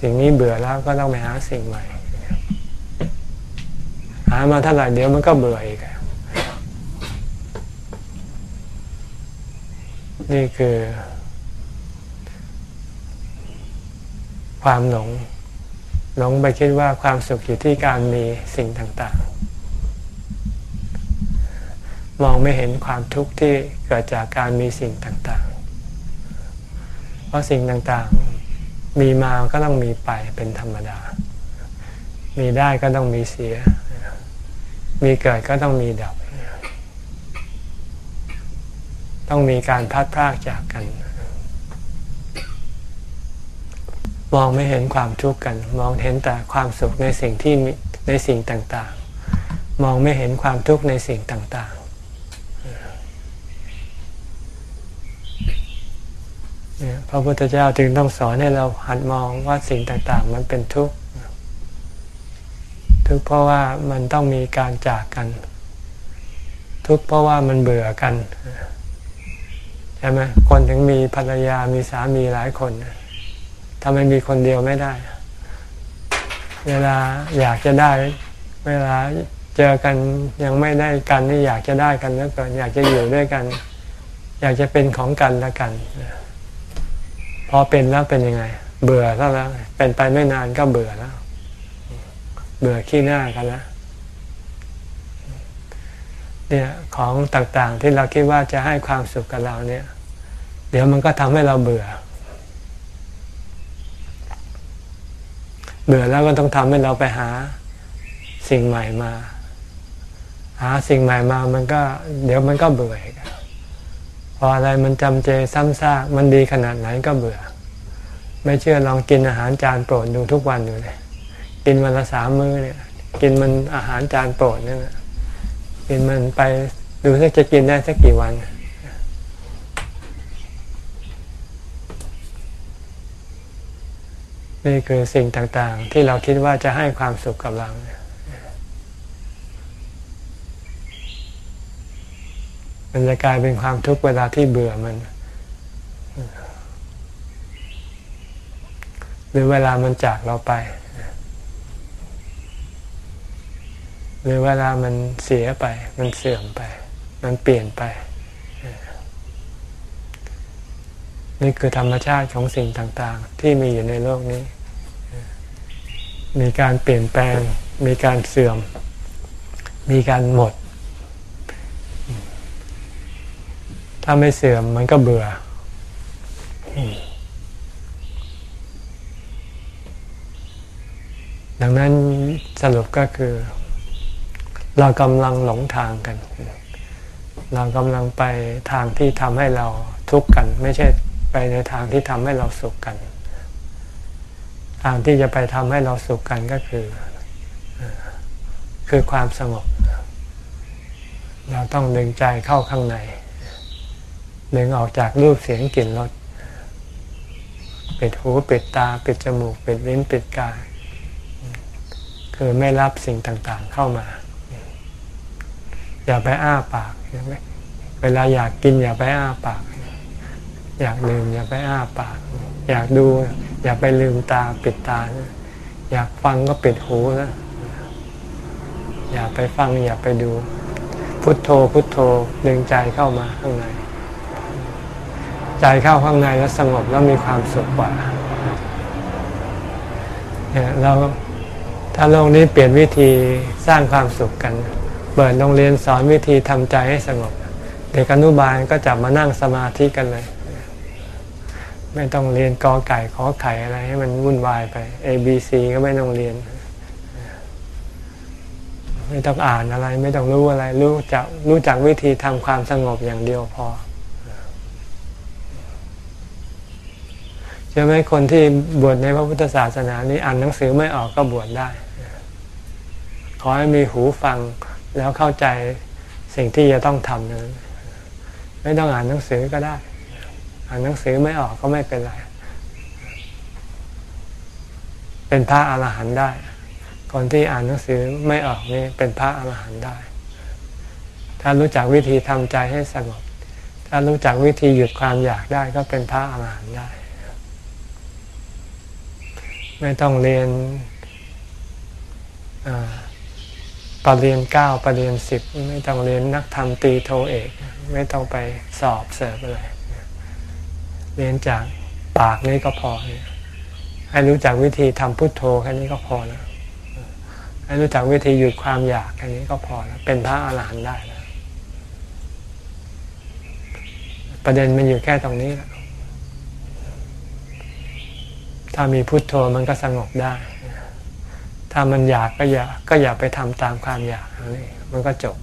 สิ่งนี้เบื่อแล้วก็ต้องไปหาสิ่งใหม่ หามาเท่าไหร่เดี๋ยวมันก็เบื่ออีกนี่คือ ความหลง หลงไปคิดว่าความสุขอยู่ที่การมีสิ่งต่างๆ มองไม่เห็นความทุกข์ที่เกิดจากการมีสิ่งต่างๆ เพราะสิ่งต่างๆ มีมาก็ต้องมีไปเป็นธรรมดา มีได้ก็ต้องมีเสีย มีเกิดก็ต้องมีดับ ต้องมีการพัดพรากจากกัน มองไม่เห็นความทุกข์กัน มองเห็นแต่ความสุขในสิ่งที่ในสิ่งต่างๆ มองไม่เห็นความทุกข์ในสิ่งต่างๆพระพุทธเจ้าจึงต้องสอนให้เราหัดมองว่าสิ่งต่างๆ มันเป็นทุกข์ทุกข์เพราะว่ามันต้องมีการจากกัน ทุกข์เพราะว่ามันเบื่อกันใช่ไหมคนถึงมีภรรยามีสามีหลายคนทำไมมีคนเดียวไม่ได้ เวลาอยากจะได้ เวลาเจอกันยังไม่ได้กันนี่อยากจะได้กันแล้วก็อยากจะอยู่ด้วยกัน อยากจะเป็นของกันแล้วกัน พอเป็นแล้วเป็นยังไง เบื่อแล้วแล้วเป็นไปไม่นานก็เบื่อแล้ว เบื่อขี้หน้ากันแล้วเนี่ยของต่างๆที่เราคิดว่าจะให้ความสุขกับเราเนี่ย เดี๋ยวมันก็ทำให้เราเบื่อ เบื่อแล้วก็ต้องทำให้เราไปหาสิ่งใหม่มา หาสิ่งใหม่มามันก็ เดี๋ยวมันก็เบื่ออีกพออะไรมันจำเจซ้ำซากมันดีขนาดไหนก็เบื่อ ไม่เชื่อลองกินอาหารจานโปรดดูทุกวันดูเลยกินวันละสามมื้อเนี่ย กินมันอาหารจานโปรดเนี่ยกินมันไปดูสักจะกินได้สักกี่วัน นี่คือสิ่งต่างๆ ที่เราคิดว่าจะให้ความสุขกับเราเนี่ยมันจะกลายเป็นความทุกข์เวลาที่เบื่อมัน หรือเวลามันจากเราไป หรือเวลามันเสียไป มันเสื่อมไป มันเปลี่ยนไป นี่คือธรรมชาติของสิ่งต่างๆ ที่มีอยู่ในโลกนี้ มีการเปลี่ยนแปลง มีการเสื่อม มีการหมด ถ้าไม่เสื่อมมันก็เบื่อ ดังนั้นสรุปก็คือ เรากำลังหลงทางกัน เรากำลังไปทางที่ทำให้เราทุกข์กัน ไม่ใช่ไปในทางที่ทำให้เราสุขกัน ทางที่จะไปทำให้เราสุขกันก็คือ คือความสงบ เราต้องดึงใจเข้าข้างใน ดึงออกจากรูปเสียงกลิ่นรสปิดหูปิดตา ปิดจมูก ปิดลิ้นปิดกาย คือไม่รับสิ่งต่างๆเข้ามา อย่าไปอ้าปากเห็นไหมเวลาอยากกินอย่าไปอ้าปาก อยากดื่มอย่าไปอ้าปาก อยากดู อย่าไปลืมตาปิดตา อยากฟังก็ปิดหูนะอย่าไปฟังอย่าไปดู พุทโธพุทโธดึงใจเข้ามาข้างใน ใจเข้าข้างในแล้วสงบแล้วมีความสุขกว่าเนี่ยเราถ้าโลกนี้เปลี่ยนวิธีสร้างความสุขกัน เปิดโรงเรียนสอนวิธีทำใจให้สงบ เด็กอนุบาลก็จับมานั่งสมาธิกันเลย ไม่ต้องเรียนกอไก่ขอไข่อะไรให้มันวุ่นวายไป A B C ก็ไม่ต้องเรียน ไม่ต้องอ่านอะไร ไม่ต้องรู้อะไร รู้จักรู้จักวิธีทำความสงบอย่างเดียวพอใช่ไหมคนที่บวชในพระพุทธศาสนานี้อ่านหนังสือไม่ออกก็บวชได้ ขอให้มีหูฟังแล้วเข้าใจสิ่งที่จะต้องทำนั้น ไม่ต้องอ่านหนังสือก็ได้ อ่านหนังสือไม่ออกก็ไม่เป็นไร เป็นพระอรหันต์ได้ คนที่อ่านหนังสือไม่ออกนี่เป็นพระอรหันต์ได้ ถ้ารู้จักวิธีทำใจให้สงบ ถ้ารู้จักวิธีหยุดความอยากได้ก็เป็นพระอรหันต์ได้ ไม่ต้องเรียนปรริญญาเก้าปรริญญาสิบไม่ต้องเรียนนักธรรมตีโทเอก ไม่ต้องไปสอบเสิร์ฟอะไร เรียนจากปากนี้ก็พอ ให้รู้จักวิธีทำพุทโธแค่นี้ก็พอแล้วให้รู้จักวิธีหยุดความอยากแค่นี้ก็พอแล้วเป็นพระอาหารหันต์ได้แล้วประเด็นมันอยู่แค่ตรงนี้แหละถ้ามีพุทโธมันก็สงบได้ ถ้ามันอยากก็อย่าก็อย่าไปทำตามความอยากนี่มันก็จบ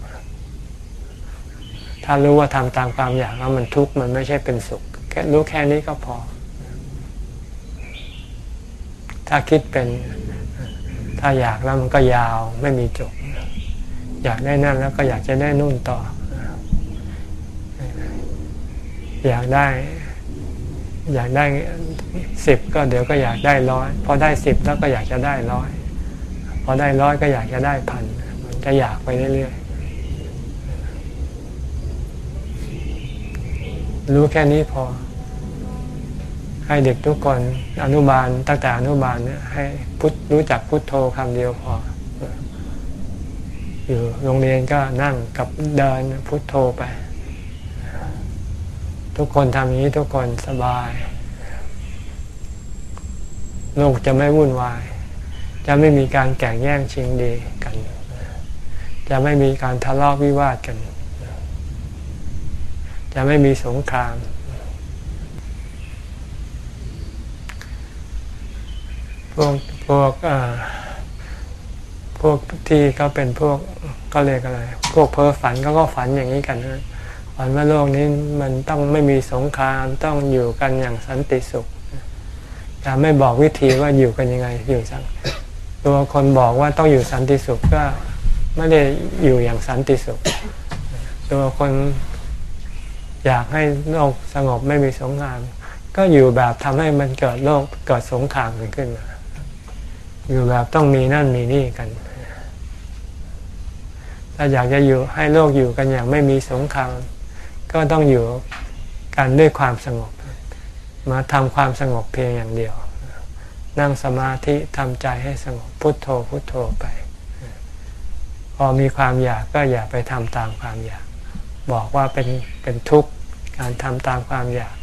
ถ้ารู้ว่าทำตามความอยากแล้วมันทุกข์มันไม่ใช่เป็นสุข แค่รู้แค่นี้ก็พอ ถ้าคิดเป็นถ้าอยากแล้วมันก็ยาวไม่มีจบ อยากได้นั่นแล้วก็อยากจะได้นู่นต่อ อยากได้ อยากได้สิบก็เดี๋ยวก็อยากได้ร้อยพอได้สิบแล้วก็อยากจะได้ร้อยพอได้ร้อยก็อยากจะได้พันมันจะอยากไปเรื่อย รู้แค่นี้พอ ให้เด็กทุกคนอนุบาลตั้งแต่อนุบาลเนี่ยให้พุทรู้จักพุทโธคำเดียวพอ อยู่โรงเรียนก็นั่งกับเดินพุทโธไป ทุกคนทำอย่างนี้ทุกคนสบาย โลกจะไม่วุ่นวาย จะไม่มีการแข่งแย่งชิงดีกัน จะไม่มีการทะเลาะวิวาทกัน จะไม่มีสงคราม พวกพวกพวกที่เขาเป็นพวกก็เรียกอะไร พวกเพ้อฝันก็ก็ฝันอย่างนี้กันนะฝันว่าโลกนี้มันต้องไม่มีสงครามต้องอยู่กันอย่างสันติสุขแต่ไม่บอกวิธีว่าอยู่กันยังไงอยู่สังตัวคนบอกว่าต้องอยู่สันติสุขก็ไม่ได้อยู่อย่างสันติสุข ตัวคน อยากให้โลกสงบไม่มีสงคราม ก็อยู่แบบทำให้มันเกิดโลกเกิดสงครามขึ้นมาอยู่แบบต้องมีนั่นมีนี่กัน ถ้าอยากจะอยู่ให้โลกอยู่กันอย่างไม่มีสงคราม ก็ต้องอยู่กันด้วยความสงบ มาทำความสงบเพียงอย่างเดียว นั่งสมาธิทำใจให้สงบพุทโธพุทโธไป พอมีความอยากก็อย่าไปทำตามความอยาก บอกว่าเป็นเป็นทุกข์การทำตามความอยาก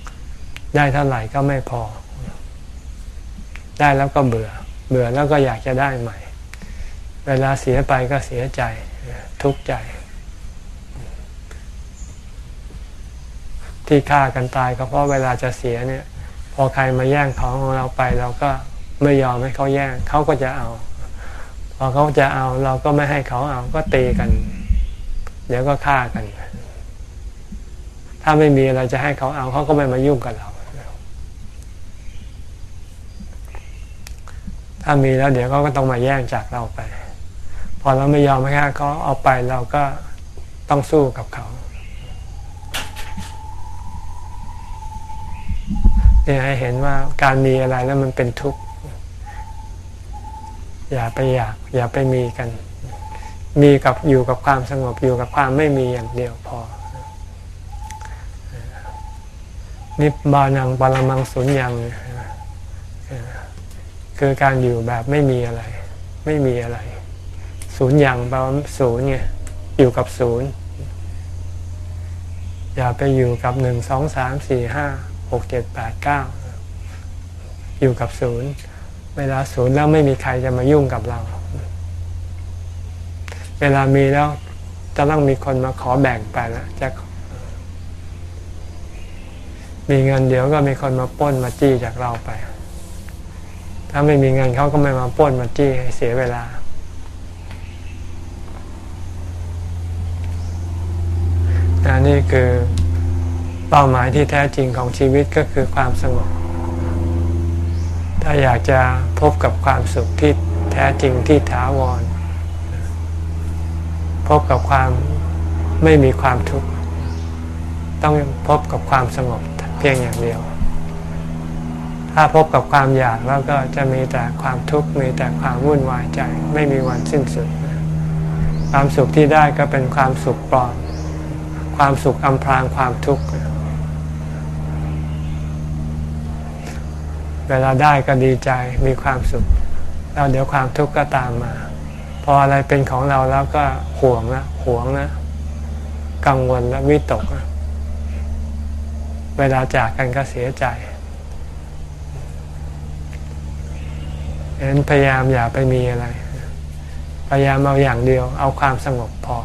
ได้เท่าไหร่ก็ไม่พอ ได้แล้วก็เบื่อ เบื่อแล้วก็อยากจะได้ใหม่ เวลาเสียไปก็เสียใจทุกข์ใจ ที่ฆ่ากันตายก็เพราะเวลาจะเสียเนี่ย พอใครมาแย่งของของเราไปเราก็ไม่ยอมให้เขาแย่งเขาก็จะเอา พอเขาจะเอาเราก็ไม่ให้เขาเอาก็ตีกัน เดี๋ยวก็ฆ่ากัน ถ้าไม่มีเราจะให้เขาเอาเขาก็ไม่มายุ่งกับเรา ถ้ามีแล้วเดี๋ยวเขาก็ต้องมาแย่งจากเราไป พอเราไม่ยอมให้เขาเอาไปเราก็ต้องสู้กับเขาเนี่ยให้เห็นว่าการมีอะไรแล้วมันเป็นทุกข์ อย่าไปอยาก อย่าไปมีกัน มีกับอยู่กับความสงบอยู่กับความไม่มีอย่างเดียวพอ นิบานังปรมังสุญญังคือการอยู่แบบไม่มีอะไร ไม่มีอะไรศูนย์อย่างแปลว่าศูนย์ไงอยู่กับศูนย์อย่าไปอยู่กับหนึ่งสองสามสี่ห้าหกเจ็ดแปดเก้าอยู่กับศูนย์เวลาศูนย์แล้วไม่มีใครจะมายุ่งกับเรา เวลามีแล้วจะต้องมีคนมาขอแบ่งไปแล้วจะ มีเงินเดี๋ยวก็มีคนมาป้นมาจี้จากเราไป ถ้าไม่มีเงินเขาก็ไม่มาป้นมาจี้ให้เสียเวลา อันนี้คือเป้าหมายที่แท้จริงของชีวิตก็คือความสงบ ถ้าอยากจะพบกับความสุขที่แท้จริงที่ถาวร พบกับความไม่มีความทุกข์ ต้องพบกับความสงบ เพียงอย่างเดียว ถ้าพบกับความอยากแล้วก็จะมีแต่ความทุกข์มีแต่ความวุ่นวายใจไม่มีวันสิ้นสุด ความสุขที่ได้ก็เป็นความสุขปลอม ความสุขอำพรางความทุกข์เวลาได้ก็ดีใจมีความสุข แล้วเดี๋ยวความทุกข์ก็ตามมา พออะไรเป็นของเราแล้วก็ห่วงนะห่วงนะ กังวลและวิตกนะ เวลาจากกันก็เสียใจฉะนั้นพยายามอย่าไปมีอะไร พยายามเอาอย่างเดียว เอาความสงบพอ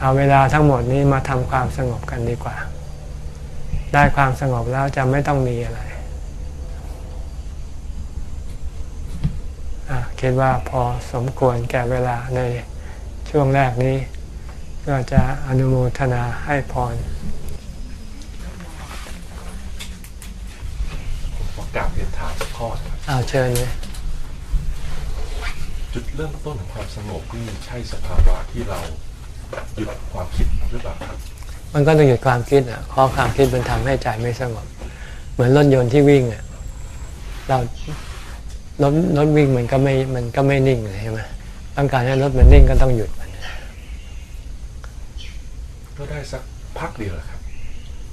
เอาเวลาทั้งหมดนี้มาทำความสงบกันดีกว่า ได้ความสงบแล้วจะไม่ต้องมีอะไรคิดว่าพอสมควรแก่เวลาในช่วงแรกนี้ ก็จะอนุโมทนาให้พร ผมขอ กราบเรียนถามสักข้อนะครับเอาเชิญเลยจุดเริ่มต้นของความสงบนี่ใช่สภาวะที่เราหยุดความคิดหรือเปล่าครับ มันก็ต้องหยุดความคิดอะเพราะความคิดมันทำให้ใจไม่สงบ เหมือนรถยนต์ที่วิ่งอะเรารถรถวิ่งมันก็ไม่มันก็ไม่นิ่งเลยใช่ไหมต้องการให้รถมันนิ่งก็ต้องหยุดมันก็ได้สักพักเดียวแหละครับ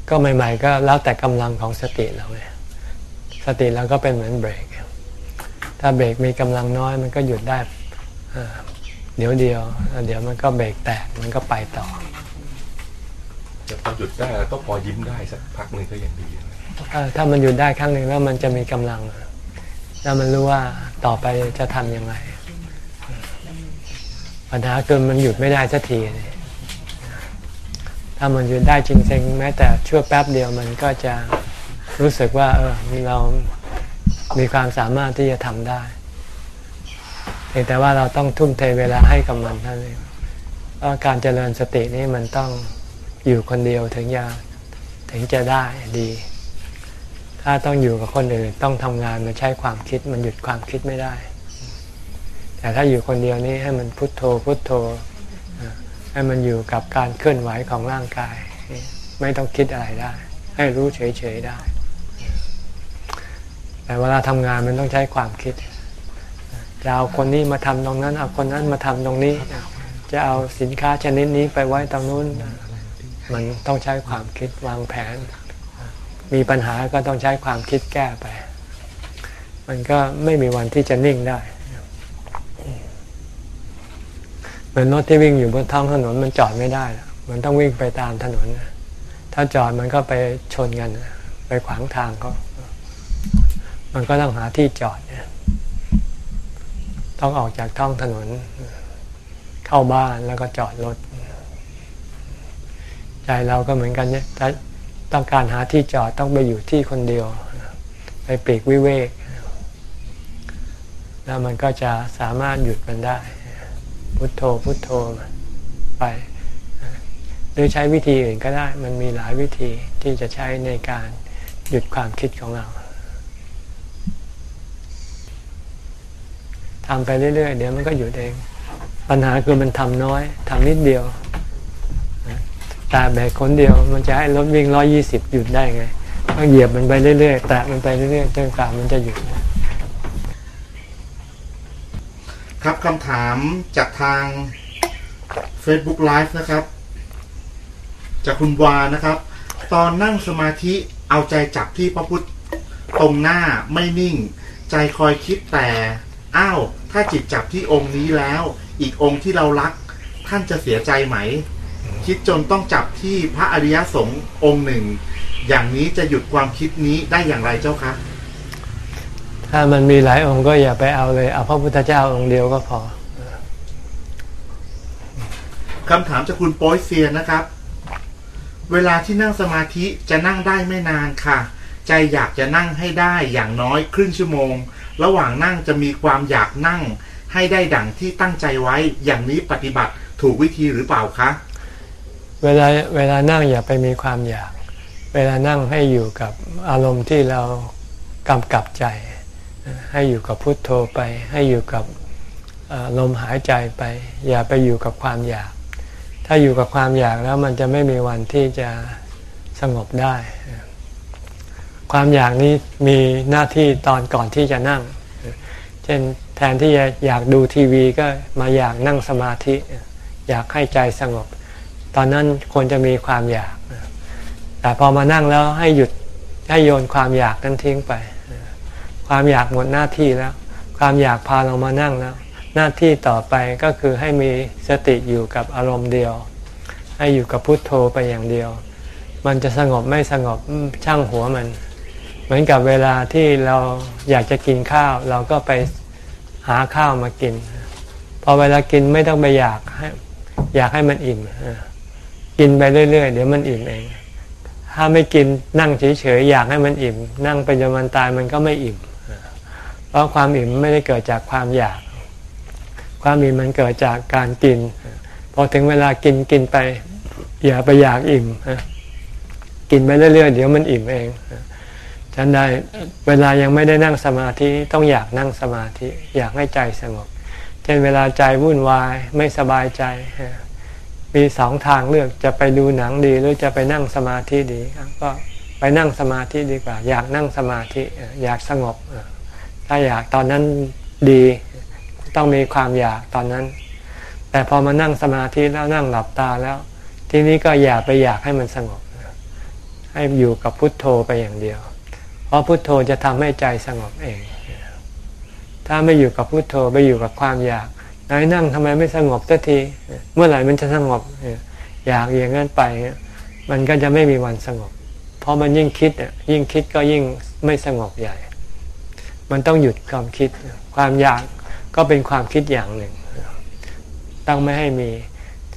ก็ใหม่ ๆ ก็แล้วแต่กำลังของสติเราไง สติเราก็เป็นเหมือนเบรก ถ้าเบรกมีกำลังน้อยมันก็หยุดได้อ่าเดี๋ยวเดียวแล้วเดี๋ยวมันก็เบรกแตกมันก็ไปต่อแต่พอหยุดได้แล้วก็พอยิ้มได้สักพักหนึ่งก็ยังดีนะเออถ้ามันหยุดได้ครั้งหนึ่งแล้วมันจะมีกำลังแล้วมันรู้ว่าต่อไปจะทำยังไงปัญหาคือมันหยุดไม่ได้สักทีนี่ถ้ามันหยุดได้จริงๆแม้แต่ชั่วแป๊บเดียวมันก็จะ รู้สึกว่า เออเรามีความสามารถที่จะทำได้แต่ว่าเราต้องทุ่มเทเวลาให้กับมันเท่านั้นเองเพราะการเจริญสตินี่มันต้องอยู่คนเดียวถึงจะถึงจะได้ดี ถ้าต้องอยู่กับคนอื่นต้องทำงานมันใช้ความคิดมันหยุดความคิดไม่ได้ แต่ถ้าอยู่คนเดียวนี้ให้มันพุโทโธพุโทโธ ให้มันอยู่กับการเคลื่อนไหวของร่างกาย ไม่ต้องคิดอะไรได้ ให้รู้เฉยๆได้ แต่เวลาทำงานมันต้องใช้ความคิด จะเอาคนนี้มาทำตรงนั้น เอาคนนั้นมาทำตรงนี้ จะเอาสินค้าชนิดนี้ไปไว้ตรงนู้น มันต้องใช้ความคิดวางแผน มีปัญหาก็ต้องใช้ความคิดแก้ไป มันก็ไม่มีวันที่จะนิ่งได้เหมือนรถที่วิ่งอยู่บนท้องถนนมันจอดไม่ได้หรอกมันต้องวิ่งไปตามถนน ถ้าจอดมันก็ไปชนกัน ไปขวางทางเขา มันก็ต้องหาที่จอดเนี่ยต้องออกจากท้องถนน เข้าบ้านแล้วก็จอดรถ ใจเราก็เหมือนกันเนี่ยถ้าต้องการหาที่จอดต้องไปอยู่ที่คนเดียว ไปปลีกวิเวก แล้วมันก็จะสามารถหยุดมันได้ พุทโธพุทโธไปหรือใช้วิธีอื่นก็ได้ มันมีหลายวิธีที่จะใช้ในการหยุดความคิดของเรา ทำไปเรื่อยๆ เดี๋ยวมันก็หยุดเอง ปัญหาคือมันทำน้อยทำนิดเดียว แต่แบกคนเดียวมันจะให้รถวิ่งร้อยี่สิบหยุดได้ไงต้องเหยียบมันไปเรื่อยๆ แตะมันไปเรื่อยๆจนกว่ามันจะหยุด ครับคำถามจากทาง Facebook Live นะครับ จากคุณวานะครับ ตอนนั่งสมาธิเอาใจจับที่พระพุทธตรงหน้าไม่นิ่ง ใจคอยคิดแต่ อ้าวถ้าจิตจับที่องค์นี้แล้ว อีกองค์ที่เรารัก ท่านจะเสียใจไหม คิดจนต้องจับที่พระอริยสงฆ์องค์หนึ่ง อย่างนี้จะหยุดความคิดนี้ได้อย่างไรเจ้าคะถ้ามันมีหลายองค์ก็อย่าไปเอาเลย เอาพระพุทธเจ้าองค์เดียวก็พอคำถามจากคุณโป้ยเซียนนะครับ เวลาที่นั่งสมาธิจะนั่งได้ไม่นานค่ะ ใจอยากจะนั่งให้ได้อย่างน้อยครึ่งชั่วโมง ระหว่างนั่งจะมีความอยากนั่ง ให้ได้ดั่งที่ตั้งใจไว้ อย่างนี้ปฏิบัติถูกวิธีหรือเปล่าคะ เวลาเวลานั่งอย่าไปมีความอยาก เวลานั่งให้อยู่กับอารมณ์ที่เรากำกับใจ ให้อยู่กับพุทโธไป ให้อยู่กับลมหายใจไป อย่าไปอยู่กับความอยาก ถ้าอยู่กับความอยากแล้วมันจะไม่มีวันที่จะสงบได้ ความอยากนี้มีหน้าที่ตอนก่อนที่จะนั่ง เช่นแทนที่จะอยากดูทีวีก็มาอยากนั่งสมาธิ อยากให้ใจสงบ ตอนนั้นควรจะมีความอยาก แต่พอมานั่งแล้วให้หยุดให้โยนความอยากนั้นทิ้งไป ความอยากหมดหน้าที่แล้ว ความอยากพาเรามานั่งแล้ว หน้าที่ต่อไปก็คือให้มีสติอยู่กับอารมณ์เดียว ให้อยู่กับพุทโธไปอย่างเดียว มันจะสงบไม่สงบช่างหัวมัน เหมือนกับเวลาที่เราอยากจะกินข้าว เราก็ไปหาข้าวมากิน พอเวลากินไม่ต้องไปอยากให้อยากให้มันอิ่มกินไปเรื่อยๆ เดี๋ยวมันอิ่มเอง ถ้าไม่กินนั่งเฉยๆอยากให้มันอิ่ม นั่งไปจนมันตายมันก็ไม่อิ่ม เพราะความอิ่มไม่ได้เกิดจากความอยาก ความอิ่มมันเกิดจากการกิน พอถึงเวลากินกินไปอย่าไปอยากอิ่มกินไปเรื่อยๆ เดี๋ยวมันอิ่มเอง ฉันได้เวลายังไม่ได้นั่งสมาธิต้องอยากนั่งสมาธิ อยากให้ใจสงบ เช่นเวลาใจวุ่นวายไม่สบายใจ มีสองทางเลือกจะไปดูหนังดีหรือจะไปนั่งสมาธิดี ก็ไปนั่งสมาธิดีกว่า อยากนั่งสมาธิอยากสงบ ถ้าอยากตอนนั้นดีต้องมีความอยากตอนนั้น แต่พอมานั่งสมาธิแล้วนั่งหลับตาแล้ว ทีนี้ก็อย่าไปอยากให้มันสงบ ให้อยู่กับพุทโธไปอย่างเดียว ราะพุทโธจะทำให้ใจสงบเอง ถ้าไม่อยู่กับพุทโธไปอยู่กับความอยากไหนนั่งทำไมไม่สงบสักที เมื่อไหร่มันจะสงบ อยากอย่างนั้นไป มันก็จะไม่มีวันสงบ เพราะมันยิ่งคิดยิ่งคิดก็ยิ่งไม่สงบใหญ่ มันต้องหยุดความคิด ความอยากก็เป็นความคิดอย่างหนึ่ง ต้องไม่ให้มี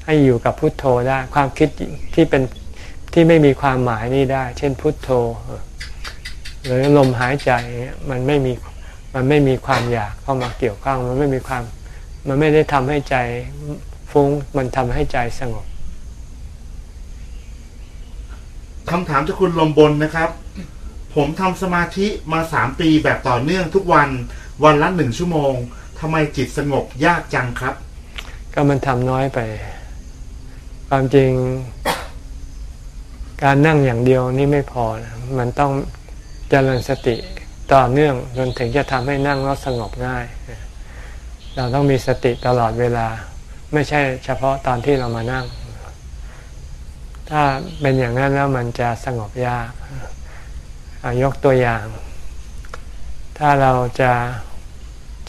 ให้อยู่กับพุทโธได้ ความคิดที่เป็นที่ไม่มีความหมายนี่ได้ เช่นพุทโธ หรือลมหายใจมันไม่มีมันไม่มีความอยากเข้ามาเกี่ยวข้องมันไม่มีความ มันไม่ได้ทำให้ใจฟุ้งมันทำให้ใจสงบคำถามจากคุณลมบนนะครับ ผมทำสมาธิมาสามปีแบบต่อเนื่องทุกวันวันละหนึ่งชั่วโมงทำไมจิตสงบยากจังครับ ก็มันทำน้อยไป ความจริง การนั่งอย่างเดียวนี่ไม่พอนะมันต้อง เจริญสติต่อเนื่องจนถึงจะทำให้นั่งแล้วสงบง่าย เราต้องมีสติตลอดเวลา ไม่ใช่เฉพาะตอนที่เรามานั่ง ถ้าเป็นอย่างนั้นแล้วมันจะสงบยากยกตัวอย่าง ถ้าเราจะ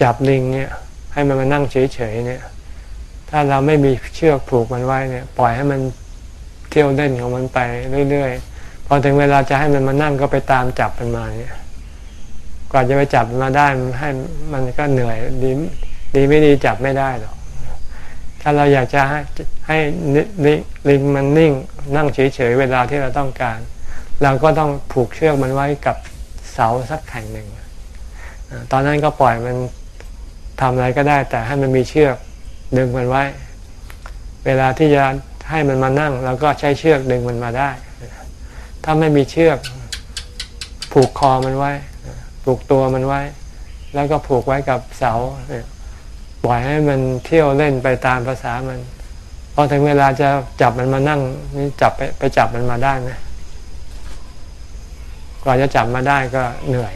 จับลิงเนี่ยให้มันมานั่งเฉยๆเนี่ยถ้าเราไม่มีเชือกผูกมันไว้เนี่ย ปล่อยให้มันเที่ยวเล่นของมันไปเรื่อยๆ พอถึงเวลาจะให้มันมานั่งก็ไปตามจับมันมาเนี่ยกว่าจะไปจับมันมาได้มันให้มันก็เหนื่อยดีดีไม่ดีจับไม่ได้หรอกถ้าเราอยากจะให้ให้ลิงมันนิ่ง นั่งเฉยๆเวลาที่เราต้องการ เราก็ต้องผูกเชือกมันไว้กับเสาสักแห่งหนึ่งตอนนั้นก็ปล่อยมันทำอะไรก็ได้ แต่ให้มันมีเชือกดึงมันไว้ เวลาที่จะให้มันมานั่งเราก็ใช้เชือกดึงมันมาได้ ถ้าไม่มีเชือกผูกคอมันไว้ ผูกตัวมันไว้ แล้วก็ผูกไว้กับเสาปล่อยให้มันเที่ยวเล่นไปตามภาษามันพอถึงเวลาจะจับมันมานั่งนี่จับไปไปจับมันมาได้ไหมกว่าจะจับมาได้ก็เหนื่อย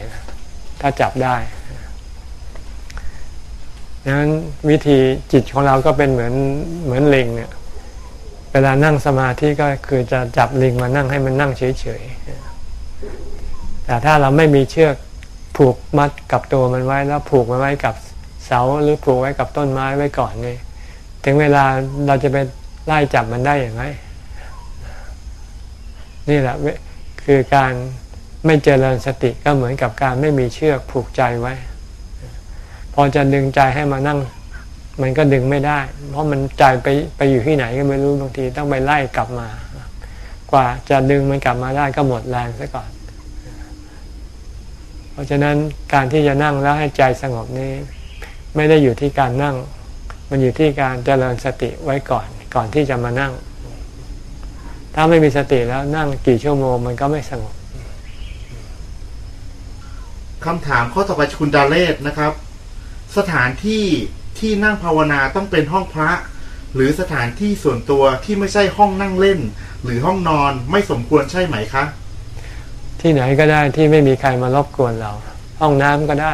ถ้าจับได้ดังนั้นวิธีจิตของเราก็เป็นเหมือนเหมือนลิงเนี่ย เวลานั่งสมาธิก็คือจะจับลิงมานั่งให้มันนั่งเฉยๆ แต่ถ้าเราไม่มีเชือกผูกมัดกับตัวมันไว้แล้วผูกมันไว้กับเสาหรือผูกไว้กับต้นไม้ไว้ก่อนนี่ถึงเวลาเราจะไปไล่จับมันได้อย่างไรนี่แหละคือการไม่เจริญสติก็เหมือนกับการไม่มีเชือกผูกใจไว้ พอจะดึงใจให้มานั่ง มันก็ดึงไม่ได้ เพราะมันใจไปไปอยู่ที่ไหนก็ไม่รู้บางทีต้องไปไล่กลับมา กว่าจะดึงมันกลับมาได้ก็หมดแรงซะก่อน เพราะฉะนั้นการที่จะนั่งแล้วให้ใจสงบนี้ ไม่ได้อยู่ที่การนั่ง มันอยู่ที่การเจริญสติไว้ก่อนก่อนที่จะมานั่ง ถ้าไม่มีสติแล้วนั่งกี่ชั่วโมงมันก็ไม่สงบคำถามข้อต่อไปคุณดาเลศนะครับ สถานที่ ที่นั่งภาวนาต้องเป็นห้องพระ หรือสถานที่ส่วนตัวที่ไม่ใช่ห้องนั่งเล่น หรือห้องนอนไม่สมควรใช่ไหมคะ ที่ไหนก็ได้ที่ไม่มีใครมารบกวนเรา ห้องน้ำก็ได้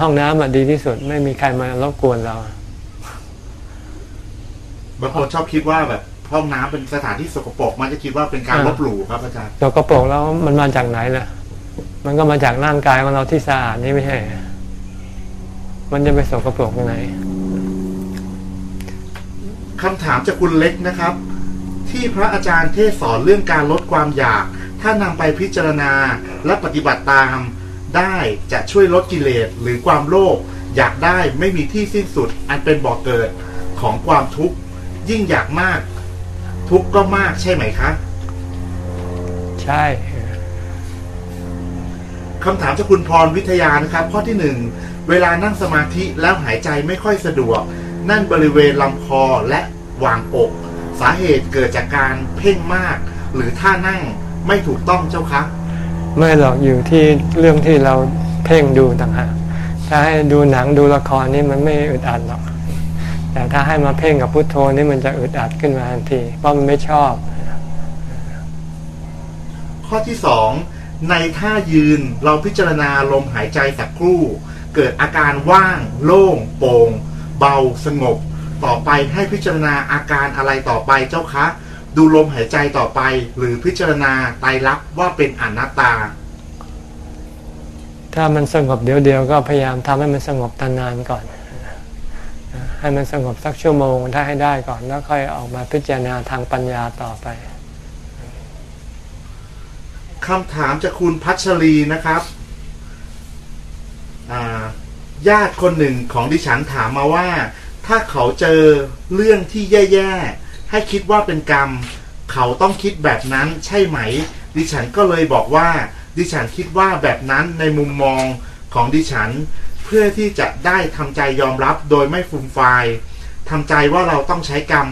ห้องน้ำอะดีที่สุด ไม่มีใครมารบกวนเราบางคนชอบคิดว่าแบบห้องน้ำเป็นสถานที่สกปรกมันจะคิดว่าเป็นการอ่าลบหลู่ครับอาจารย์ตัวกระโปรงแล้วมันมาจากไหนล่ะ มันก็มาจากร่างกายของเราที่สะอาดนี่ไม่ใช่ มันจะไปสกปรกยังไงคำถามจากคุณเล็กนะครับ ที่พระอาจารย์เทศสอนเรื่องการลดความอยาก ถ้านำไปพิจารณาและปฏิบัติตาม ได้จะช่วยลดกิเลสหรือความโลภอยากได้ไม่มีที่สิ้นสุด อันเป็นบ่อกเกิดของความทุกข์ ยิ่งอยากมาก ทุกข์ก็มากใช่ไหมคะใช่คำถามจากคุณพรวิทยานะครับ ข้อที่หนึ่ง เวลานั่งสมาธิแล้วหายใจไม่ค่อยสะดวก นั่นบริเวณลำคอและวางอก สาเหตุเกิดจากการเพ่งมาก หรือท่านั่งไม่ถูกต้องเจ้าคะไม่หรอกอยู่ที่เรื่องที่เราเพ่งดูต่างหากถ้าให้ดูหนังดูละครนี่มันไม่อึดอัดหรอก แต่ถ้าให้มาเพ่งกับพุทโธนี่มันจะอึดอัดขึ้นมาทันที เพราะมันไม่ชอบ ข้อที่สองในท่ายืนเราพิจารณาลมหายใจสักครู่ เกิดอาการว่าง โล่ง โปร่ง เบาสงบ ต่อไปให้พิจารณาอาการอะไรต่อไปเจ้าคะ ดูลมหายใจต่อไป หรือพิจารณาไตรลักษณ์ว่าเป็นอนัตตา ถ้ามันสงบเดี๋ยวเดียวก็พยายามทำให้มันสงบนานๆก่อน ให้มันสงบสักชั่วโมงถ้าให้ได้ก่อนแล้วค่อยออกมาพิจารณาทางปัญญาต่อไปคำถามจากคุณพัชรีนะครับอ่า ญาติคนหนึ่งของดิฉันถามมาว่า ถ้าเขาเจอเรื่องที่แย่ๆ ให้คิดว่าเป็นกรรม เขาต้องคิดแบบนั้นใช่ไหม ดิฉันก็เลยบอกว่า ดิฉันคิดว่าแบบนั้นในมุมมองของดิฉัน เพื่อที่จะได้ทำใจยอมรับโดยไม่ฟูมฟายทำใจว่าเราต้องใช้กรรม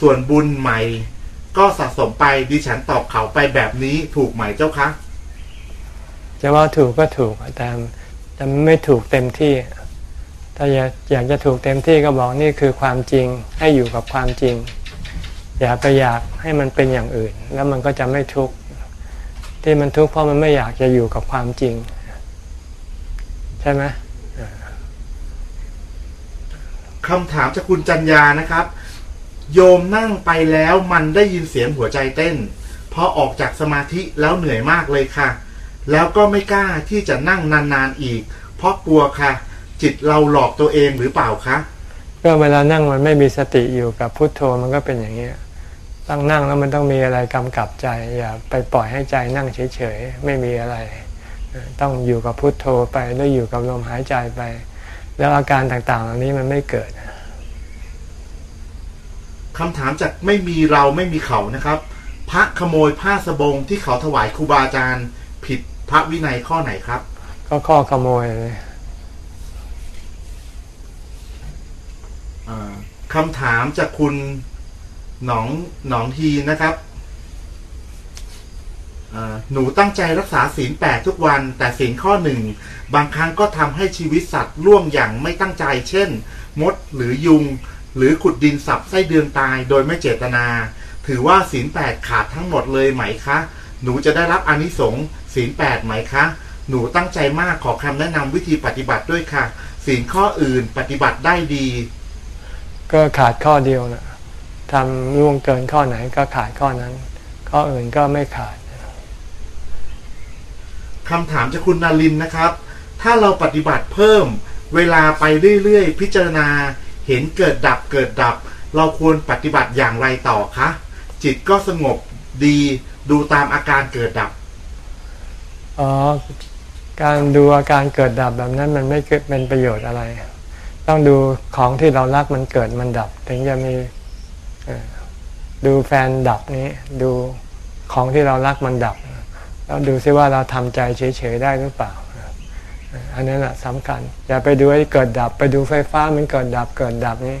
ส่วนบุญใหม่ ก็สะสมไปดิฉันตอบเขาไปแบบนี้ถูกไหมเจ้าคะจะว่าถูกก็ถูกแต่ แต่มันไม่ถูกเต็มที่ ถ้าอยากอยากจะถูกเต็มที่ก็บอกนี่คือความจริงให้อยู่กับความจริง อย่าไปอยากให้มันเป็นอย่างอื่น แล้วมันก็จะไม่ทุกข์ที่มันทุกข์เพราะมันไม่อยากจะอยู่กับความจริง ใช่ไหมคำถามจากคุณจัญญานะครับ โยมนั่งไปแล้วมันได้ยินเสียงหัวใจเต้นพอออกจากสมาธิแล้วเหนื่อยมากเลยค่ะ แล้วก็ไม่กล้าที่จะนั่งนานๆอีก เพราะกลัวค่ะ จิตเราหลอกตัวเองหรือเปล่าคะก็เวลานั่งมันไม่มีสติอยู่กับพุทโธมันก็เป็นอย่างนี้ยต้องนั่งแล้วมันต้องมีอะไรกำกับใจ อย่าไปปล่อยให้ใจนั่งเฉยๆไม่มีอะไรเออต้องอยู่กับพุทโธไปแล้วอยู่กับลมหายใจไป แล้วอาการต่างๆเหล่านี้มันไม่เกิดคำถามจากไม่มีเราไม่มีเขานะครับ พระขโมยผ้าสบงที่เขาถวายครูบาอาจารย์ผิด พระวินัยข้อไหนครับ ก็ข้อขโมยเลยอ่าคำถามจากคุณหนองหนองทีนะครับอ่าหนูตั้งใจรักษาศีลแปดทุกวัน แต่ศีลข้อหนึ่ง บางครั้งก็ทำให้ชีวิตสัตว์ล่วงอย่างไม่ตั้งใจ เช่น มดหรือยุง หรือขุดดินสับไส้เดือนตายโดยไม่เจตนา ถือว่าศีลแปดขาดทั้งหมดเลยไหมคะ หนูจะได้รับอานิสงส์ ศีลแปดไหมคะ หนูตั้งใจมากขอคำแนะนำวิธีปฏิบัติด้วยค่ะ ศีลข้ออื่นปฏิบัติได้ดี ก็ขาดข้อเดียวนะทำล่วงเกินข้อไหนก็ขาดข้อนั้น ข้ออื่นก็ไม่ขาดคำถามจากคุณนารินนะครับ ถ้าเราปฏิบัติเพิ่ม เวลาไปเรื่อยๆ พิจารณา เห็นเกิดดับเกิดดับ เราควรปฏิบัติอย่างไรต่อคะ จิตก็สงบดีดูตามอาการเกิดดับ อ๋อ การดูอาการเกิดดับแบบนั้นมันไม่เกิดเป็นประโยชน์อะไร ต้องดูของที่เรารักมันเกิดมันดับ ถึงจะมีดูแฟนดับนี้ ดูของที่เรารักมันดับ แล้วดูซิว่าเราทำใจเฉยๆได้หรือเปล่าอันนั้นแหละสำคัญ อย่าไปดูไอ้เกิดดับ ไปดูไฟฟ้ามันเกิดดับเกิดดับนี้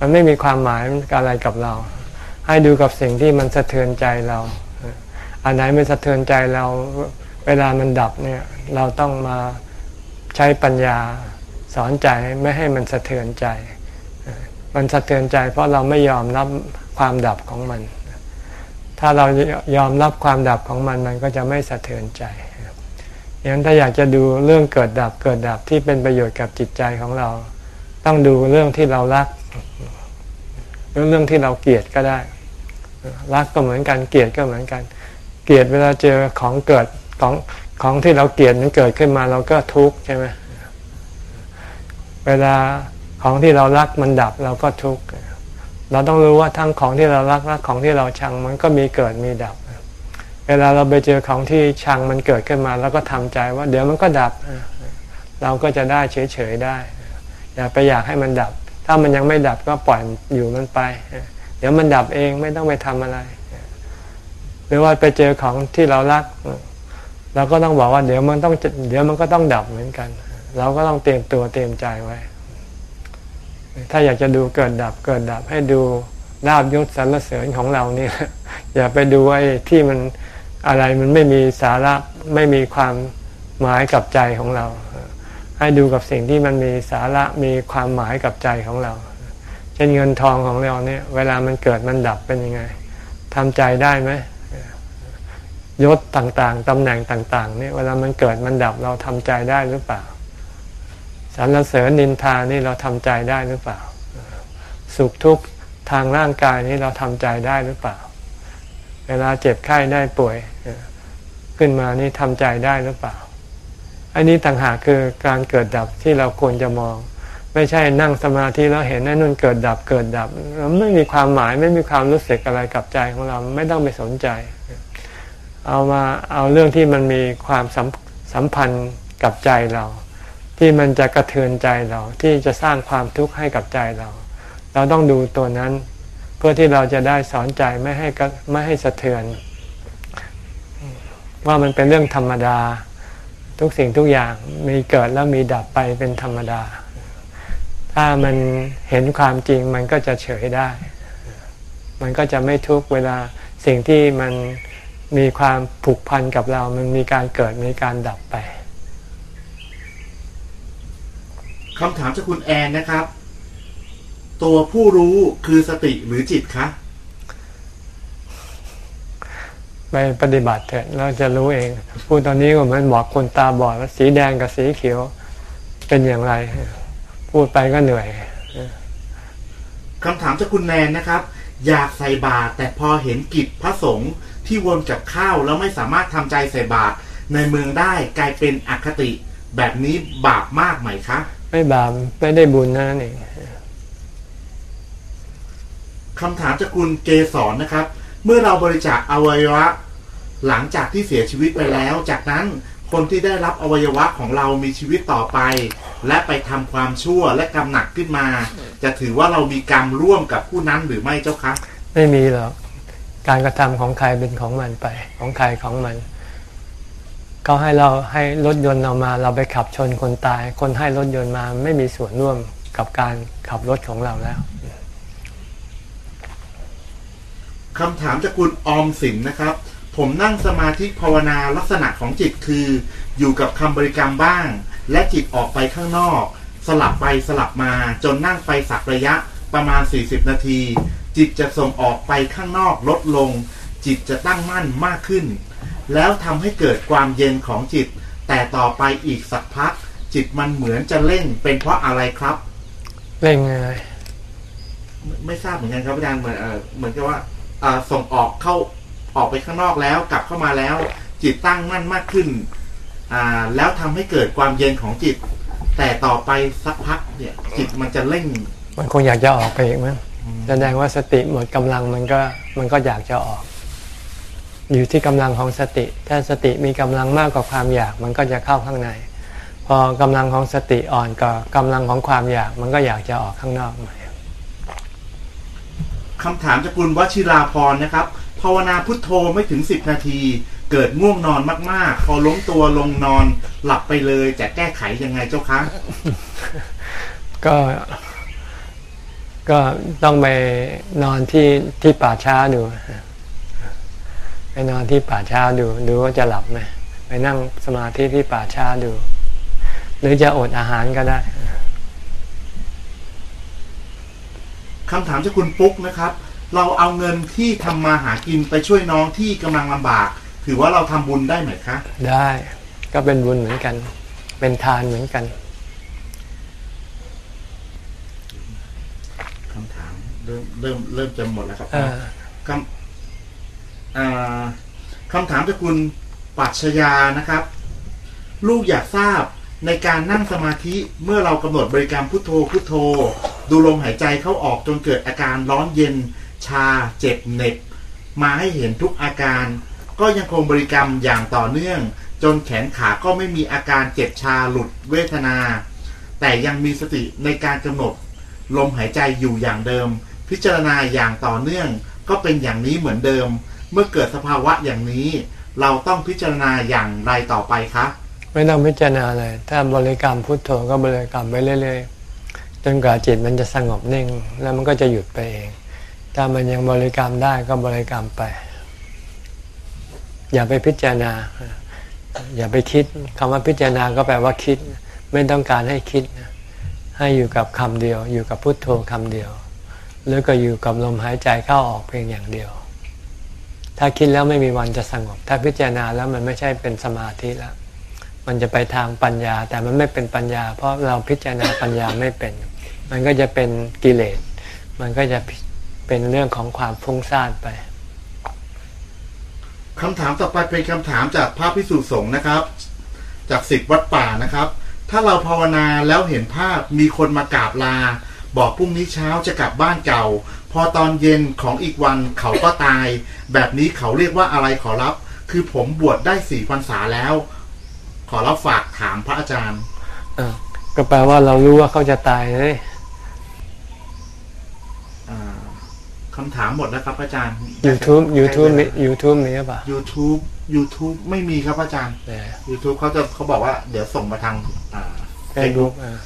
มันไม่มีความหมายอะไรกับเรา ให้ดูกับสิ่งที่มันสะเทือนใจเรา อันไหนไม่สะเทือนใจเรา เวลามันดับเนี่ยเราต้องมาใช้ปัญญาสอนใจไม่ให้มันสะเทือนใจ มันสะเทือนใจ เพราะเราไม่ยอมรับความดับของมัน ถ้าเรายอมรับความดับของมันมันก็จะไม่สะเทือนใจอย่างนั้นถ้าอยากจะดูเรื่องเกิดดับเกิดดับที่เป็นประโยชน์กับจิตใจของเรา ต้องดูเรื่องที่เรารักหรือเรื่องที่เราเกลียดก็ได้ รักก็เหมือนกันเกลียดก็เหมือนกัน เกลียดเวลาเจอของเกิด ของของที่เราเกลียดมันเกิดขึ้นมาเราก็ทุกข์ใช่ไหมเวลาของที่เรารักมันดับเราก็ทุกข์เราต้องรู้ว่าทั้งของที่เรารักและของที่เราชังมันก็มีเกิดมีดับ เวลาเราไปเจอของที่ชังมันเกิดขึ้นมาเราก็ทำใจว่า เดี๋ยวมันก็ดับ เราก็จะได้เฉยๆได้ อย่าไปอยากให้มันดับ ถ้ามันยังไม่ดับก็ปล่อยอยู่มันไป เดี๋ยวมันดับเองไม่ต้องไปทำอะไร หรือว่าไปเจอของที่เรารัก เราก็ต้องบอกว่าเดี๋ยวมันต้องเดี๋ยวมันก็ต้องดับเหมือนกัน เราก็ต้องเตรียมตัวเตรียมใจไว้ ถ้าอยากจะดูเกิดดับเกิดดับให้ดูลาบยศสรรเสริญของเรานี่อย่าไปดูไอ้ที่มันอะไรมันไม่มีสาระไม่มีความหมายกับใจของเรา ให้ดูกับสิ่งที่มันมีสาระมีความหมายกับใจของเรา เช่นเงินทองของเราเนี่ย เวลามันเกิดมันดับเป็นยังไงทำใจได้ไหม ยศต่างๆตำแหน่งต่างๆเนี่ยเวลามันเกิดมันดับเราทำใจได้หรือเปล่าสรรเสริญนินทานี่เราทำใจได้หรือเปล่า สุขทุกข์ทางร่างกายนี้เราทำใจได้หรือเปล่า เวลาเจ็บไข้ได้ป่วยขึ้นมานี่ทำใจได้หรือเปล่า อันนี้ต่างหากคือการเกิดดับที่เราควรจะมอง ไม่ใช่นั่งสมาธิแล้วเห็นนั่นนู่นเกิดดับเกิดดับไม่มีความหมายไม่มีความรู้สึกอะไรกับใจของเราไม่ต้องไปสนใจ เอามาเอาเรื่องที่มันมีความสัมสัมพันธ์กับใจเรา ที่มันจะกระเทือนใจเราที่จะสร้างความทุกข์ให้กับใจเรา เราต้องดูตัวนั้น เพื่อที่เราจะได้สอนใจไม่ให้ไม่ให้สะเทือน ว่ามันเป็นเรื่องธรรมดา ทุกสิ่งทุกอย่างมีเกิดแล้วมีดับไปเป็นธรรมดา ถ้ามันเห็นความจริงมันก็จะเฉยได้ มันก็จะไม่ทุกเวลาสิ่งที่มัน มีความผูกพันกับเรา มันมีการเกิดมีการดับไปคำถามจากคุณแอนนะครับ ตัวผู้รู้คือสติหรือจิตคะไปปฏิบัติเถอะเราจะรู้เอง พูดตอนนี้ก็เหมือนบอกคนตาบอดว่าสีแดงกับสีเขียวเป็นอย่างไร พูดไปก็เหนื่อยคำถามจากคุณแนนนะครับ อยากใส่บาตรแต่พอเห็นกิจพระสงฆ์ ที่วนกับข้าวแล้วไม่สามารถทำใจใส่บาตรในเมืองได้กลายเป็นอคติ แบบนี้บาปมากไหมคะไม่บาปไม่ได้บุญนั่นเองคำถามจากคุณเกสรนะครับ เมื่อเราบริจาคอวัยวะ หลังจากที่เสียชีวิตไปแล้ว จากนั้นคนที่ได้รับอวัยวะของเรามีชีวิตต่อไป และไปทำความชั่วและกรรมหนักขึ้นมา จะถือว่าเรามีกรรมร่วมกับผู้นั้นหรือไม่เจ้าคะ ไม่มีหรอก การกระทำของใครเป็นของมันไป ของใครของมัน เขาให้เราให้รถยนต์เรามา เราไปขับชนคนตาย คนให้รถยนต์มาไม่มีส่วนร่วมกับการขับรถของเราแล้วคำถามจากคุณออมสินนะครับ ผมนั่งสมาธิภาวนาลักษณะของจิตคือ อยู่กับคำบริกรรมบ้าง และจิตออกไปข้างนอก สลับไปสลับมาจนนั่งไปสักระยะประมาณ 40 นาที จิตจะส่งออกไปข้างนอกลดลง จิตจะตั้งมั่นมากขึ้น แล้วทำให้เกิดความเย็นของจิต แต่ต่อไปอีกสักพัก จิตมันเหมือนจะเร่งเป็นเพราะอะไรครับ เร่งไงไม่ไม่ทราบเหมือนกันครับอาจารย์เหมือนเออเหมือนกับว่าอ่าส่งออกเข้าออกไปข้างนอกแล้วกลับเข้ามาแล้ว จิตตั้งมั่นมากขึ้นอ่าแล้วทำให้เกิดความเย็นของจิต แต่ต่อไปสักพักเนี่ย จิตมันจะเร่ง มันคงอยากจะออกไปอีกมั้ง แสดงว่าสติหมดกำลังมันก็มันก็อยากจะออก อยู่ที่กำลังของสติ ถ้าสติมีกำลังมากกว่าความอยากมันก็จะเข้าข้างใน พอกำลังของสติอ่อนกว่ากำลังของความอยากมันก็อยากจะออกข้างนอกใหม่คำถามจากคุณวชิราพรนะครับภาวนาพุทโธไม่ถึงสิบนาที เกิดง่วงนอนมาก ๆ พอล้มตัวลงนอนหลับไปเลยจะแก้ไขยังไงเจ้าคะก็ ก็ต้องไปนอนที่ที่ป่าช้าดู ไปนอนที่ป่าช้าดู ดูว่าจะหลับไหมไปนั่งสมาธิที่ป่าช้าดู หรือจะอดอาหารก็ได้คำถามจากคุณปุ๊กนะครับ เราเอาเงินที่ทำมาหากินไปช่วยน้องที่กำลังลำบาก ถือว่าเราทำบุญได้ไหมคะ ได้ ก็เป็นบุญเหมือนกัน เป็นทานเหมือนกัน คำถาม เริ่มเริ่มเริ่มจะหมดแล้วครับเออคำอ่าคำถามจากคุณปัชญานะครับ ลูกอยากทราบในการนั่งสมาธิเมื่อเรากำหนดบริกรรมพุทโธพุทโธ ดูลมหายใจเข้าออกจนเกิดอาการร้อนเย็น ชาเจ็บเหน็บ มาให้เห็นทุกอาการ ก็ยังคงบริกรรมอย่างต่อเนื่อง จนแขนขาก็ไม่มีอาการเจ็บชาหลุดเวทนา แต่ยังมีสติในการกำหนด ลมหายใจอยู่อย่างเดิม พิจารณาอย่างต่อเนื่อง ก็เป็นอย่างนี้เหมือนเดิม เมื่อเกิดสภาวะอย่างนี้ เราต้องพิจารณาอย่างไรต่อไปคะไม่ต้องพิจารณาเลยถ้าบริกรรมพุทโธก็บริกรรมไปเรื่อยๆจนกว่าจิตมันจะสงบนิ่ง แล้วมันก็จะหยุดไปเอง ถ้ามันยังบริกรรมได้ก็บริกรรมไป อย่าไปพิจารณา อย่าไปคิดคำว่าพิจารณาก็แปลว่าคิด ไม่ต้องการให้คิด ให้อยู่กับคำเดียว อยู่กับพุทโธคำเดียว หรือก็อยู่กับลมหายใจเข้าออกเพียงอย่างเดียว ถ้าคิดแล้วไม่มีวันจะสงบ ถ้าพิจารณาแล้วมันไม่ใช่เป็นสมาธิแล้ว มันจะไปทางปัญญา แต่มันไม่เป็นปัญญา เพราะเราพิจารณาปัญญาไม่เป็น มันก็จะเป็นกิเลส มันก็จะเป็นเรื่องของความฟุ้งซ่านไปคำถามต่อไปเป็นคำถามจากพระพิสุสงฆ์นะครับ จากสิทธิวัดป่านะครับ ถ้าเราภาวนาแล้วเห็นภาพมีคนมากราบลา บอกพรุ่งนี้เช้าจะกลับบ้านเก่า พอตอนเย็นของอีกวันเขาก็ตาย แบบนี้เขาเรียกว่าอะไรขอรับ คือผมบวชได้สี่พรรษาแล้ว ขอรับฝากถามพระอาจารย์อ่าก็แปลว่าเรารู้ว่าเขาจะตายเลยอ่าคำถามหมดแล้วครับอาจารย์ YouTube YouTube มี YouTube มีหรือเปล่า YouTube YouTube ไม่มีครับอาจารย์เนี่ย YouTube เขาจะเขาบอกว่าเดี๋ยวส่งมาทางอ่าเฟซบุ๊กอ่า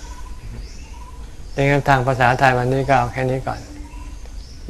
ดังนั้นทางภาษาไทยวันนี้ก็เอาแค่นี้ก่อน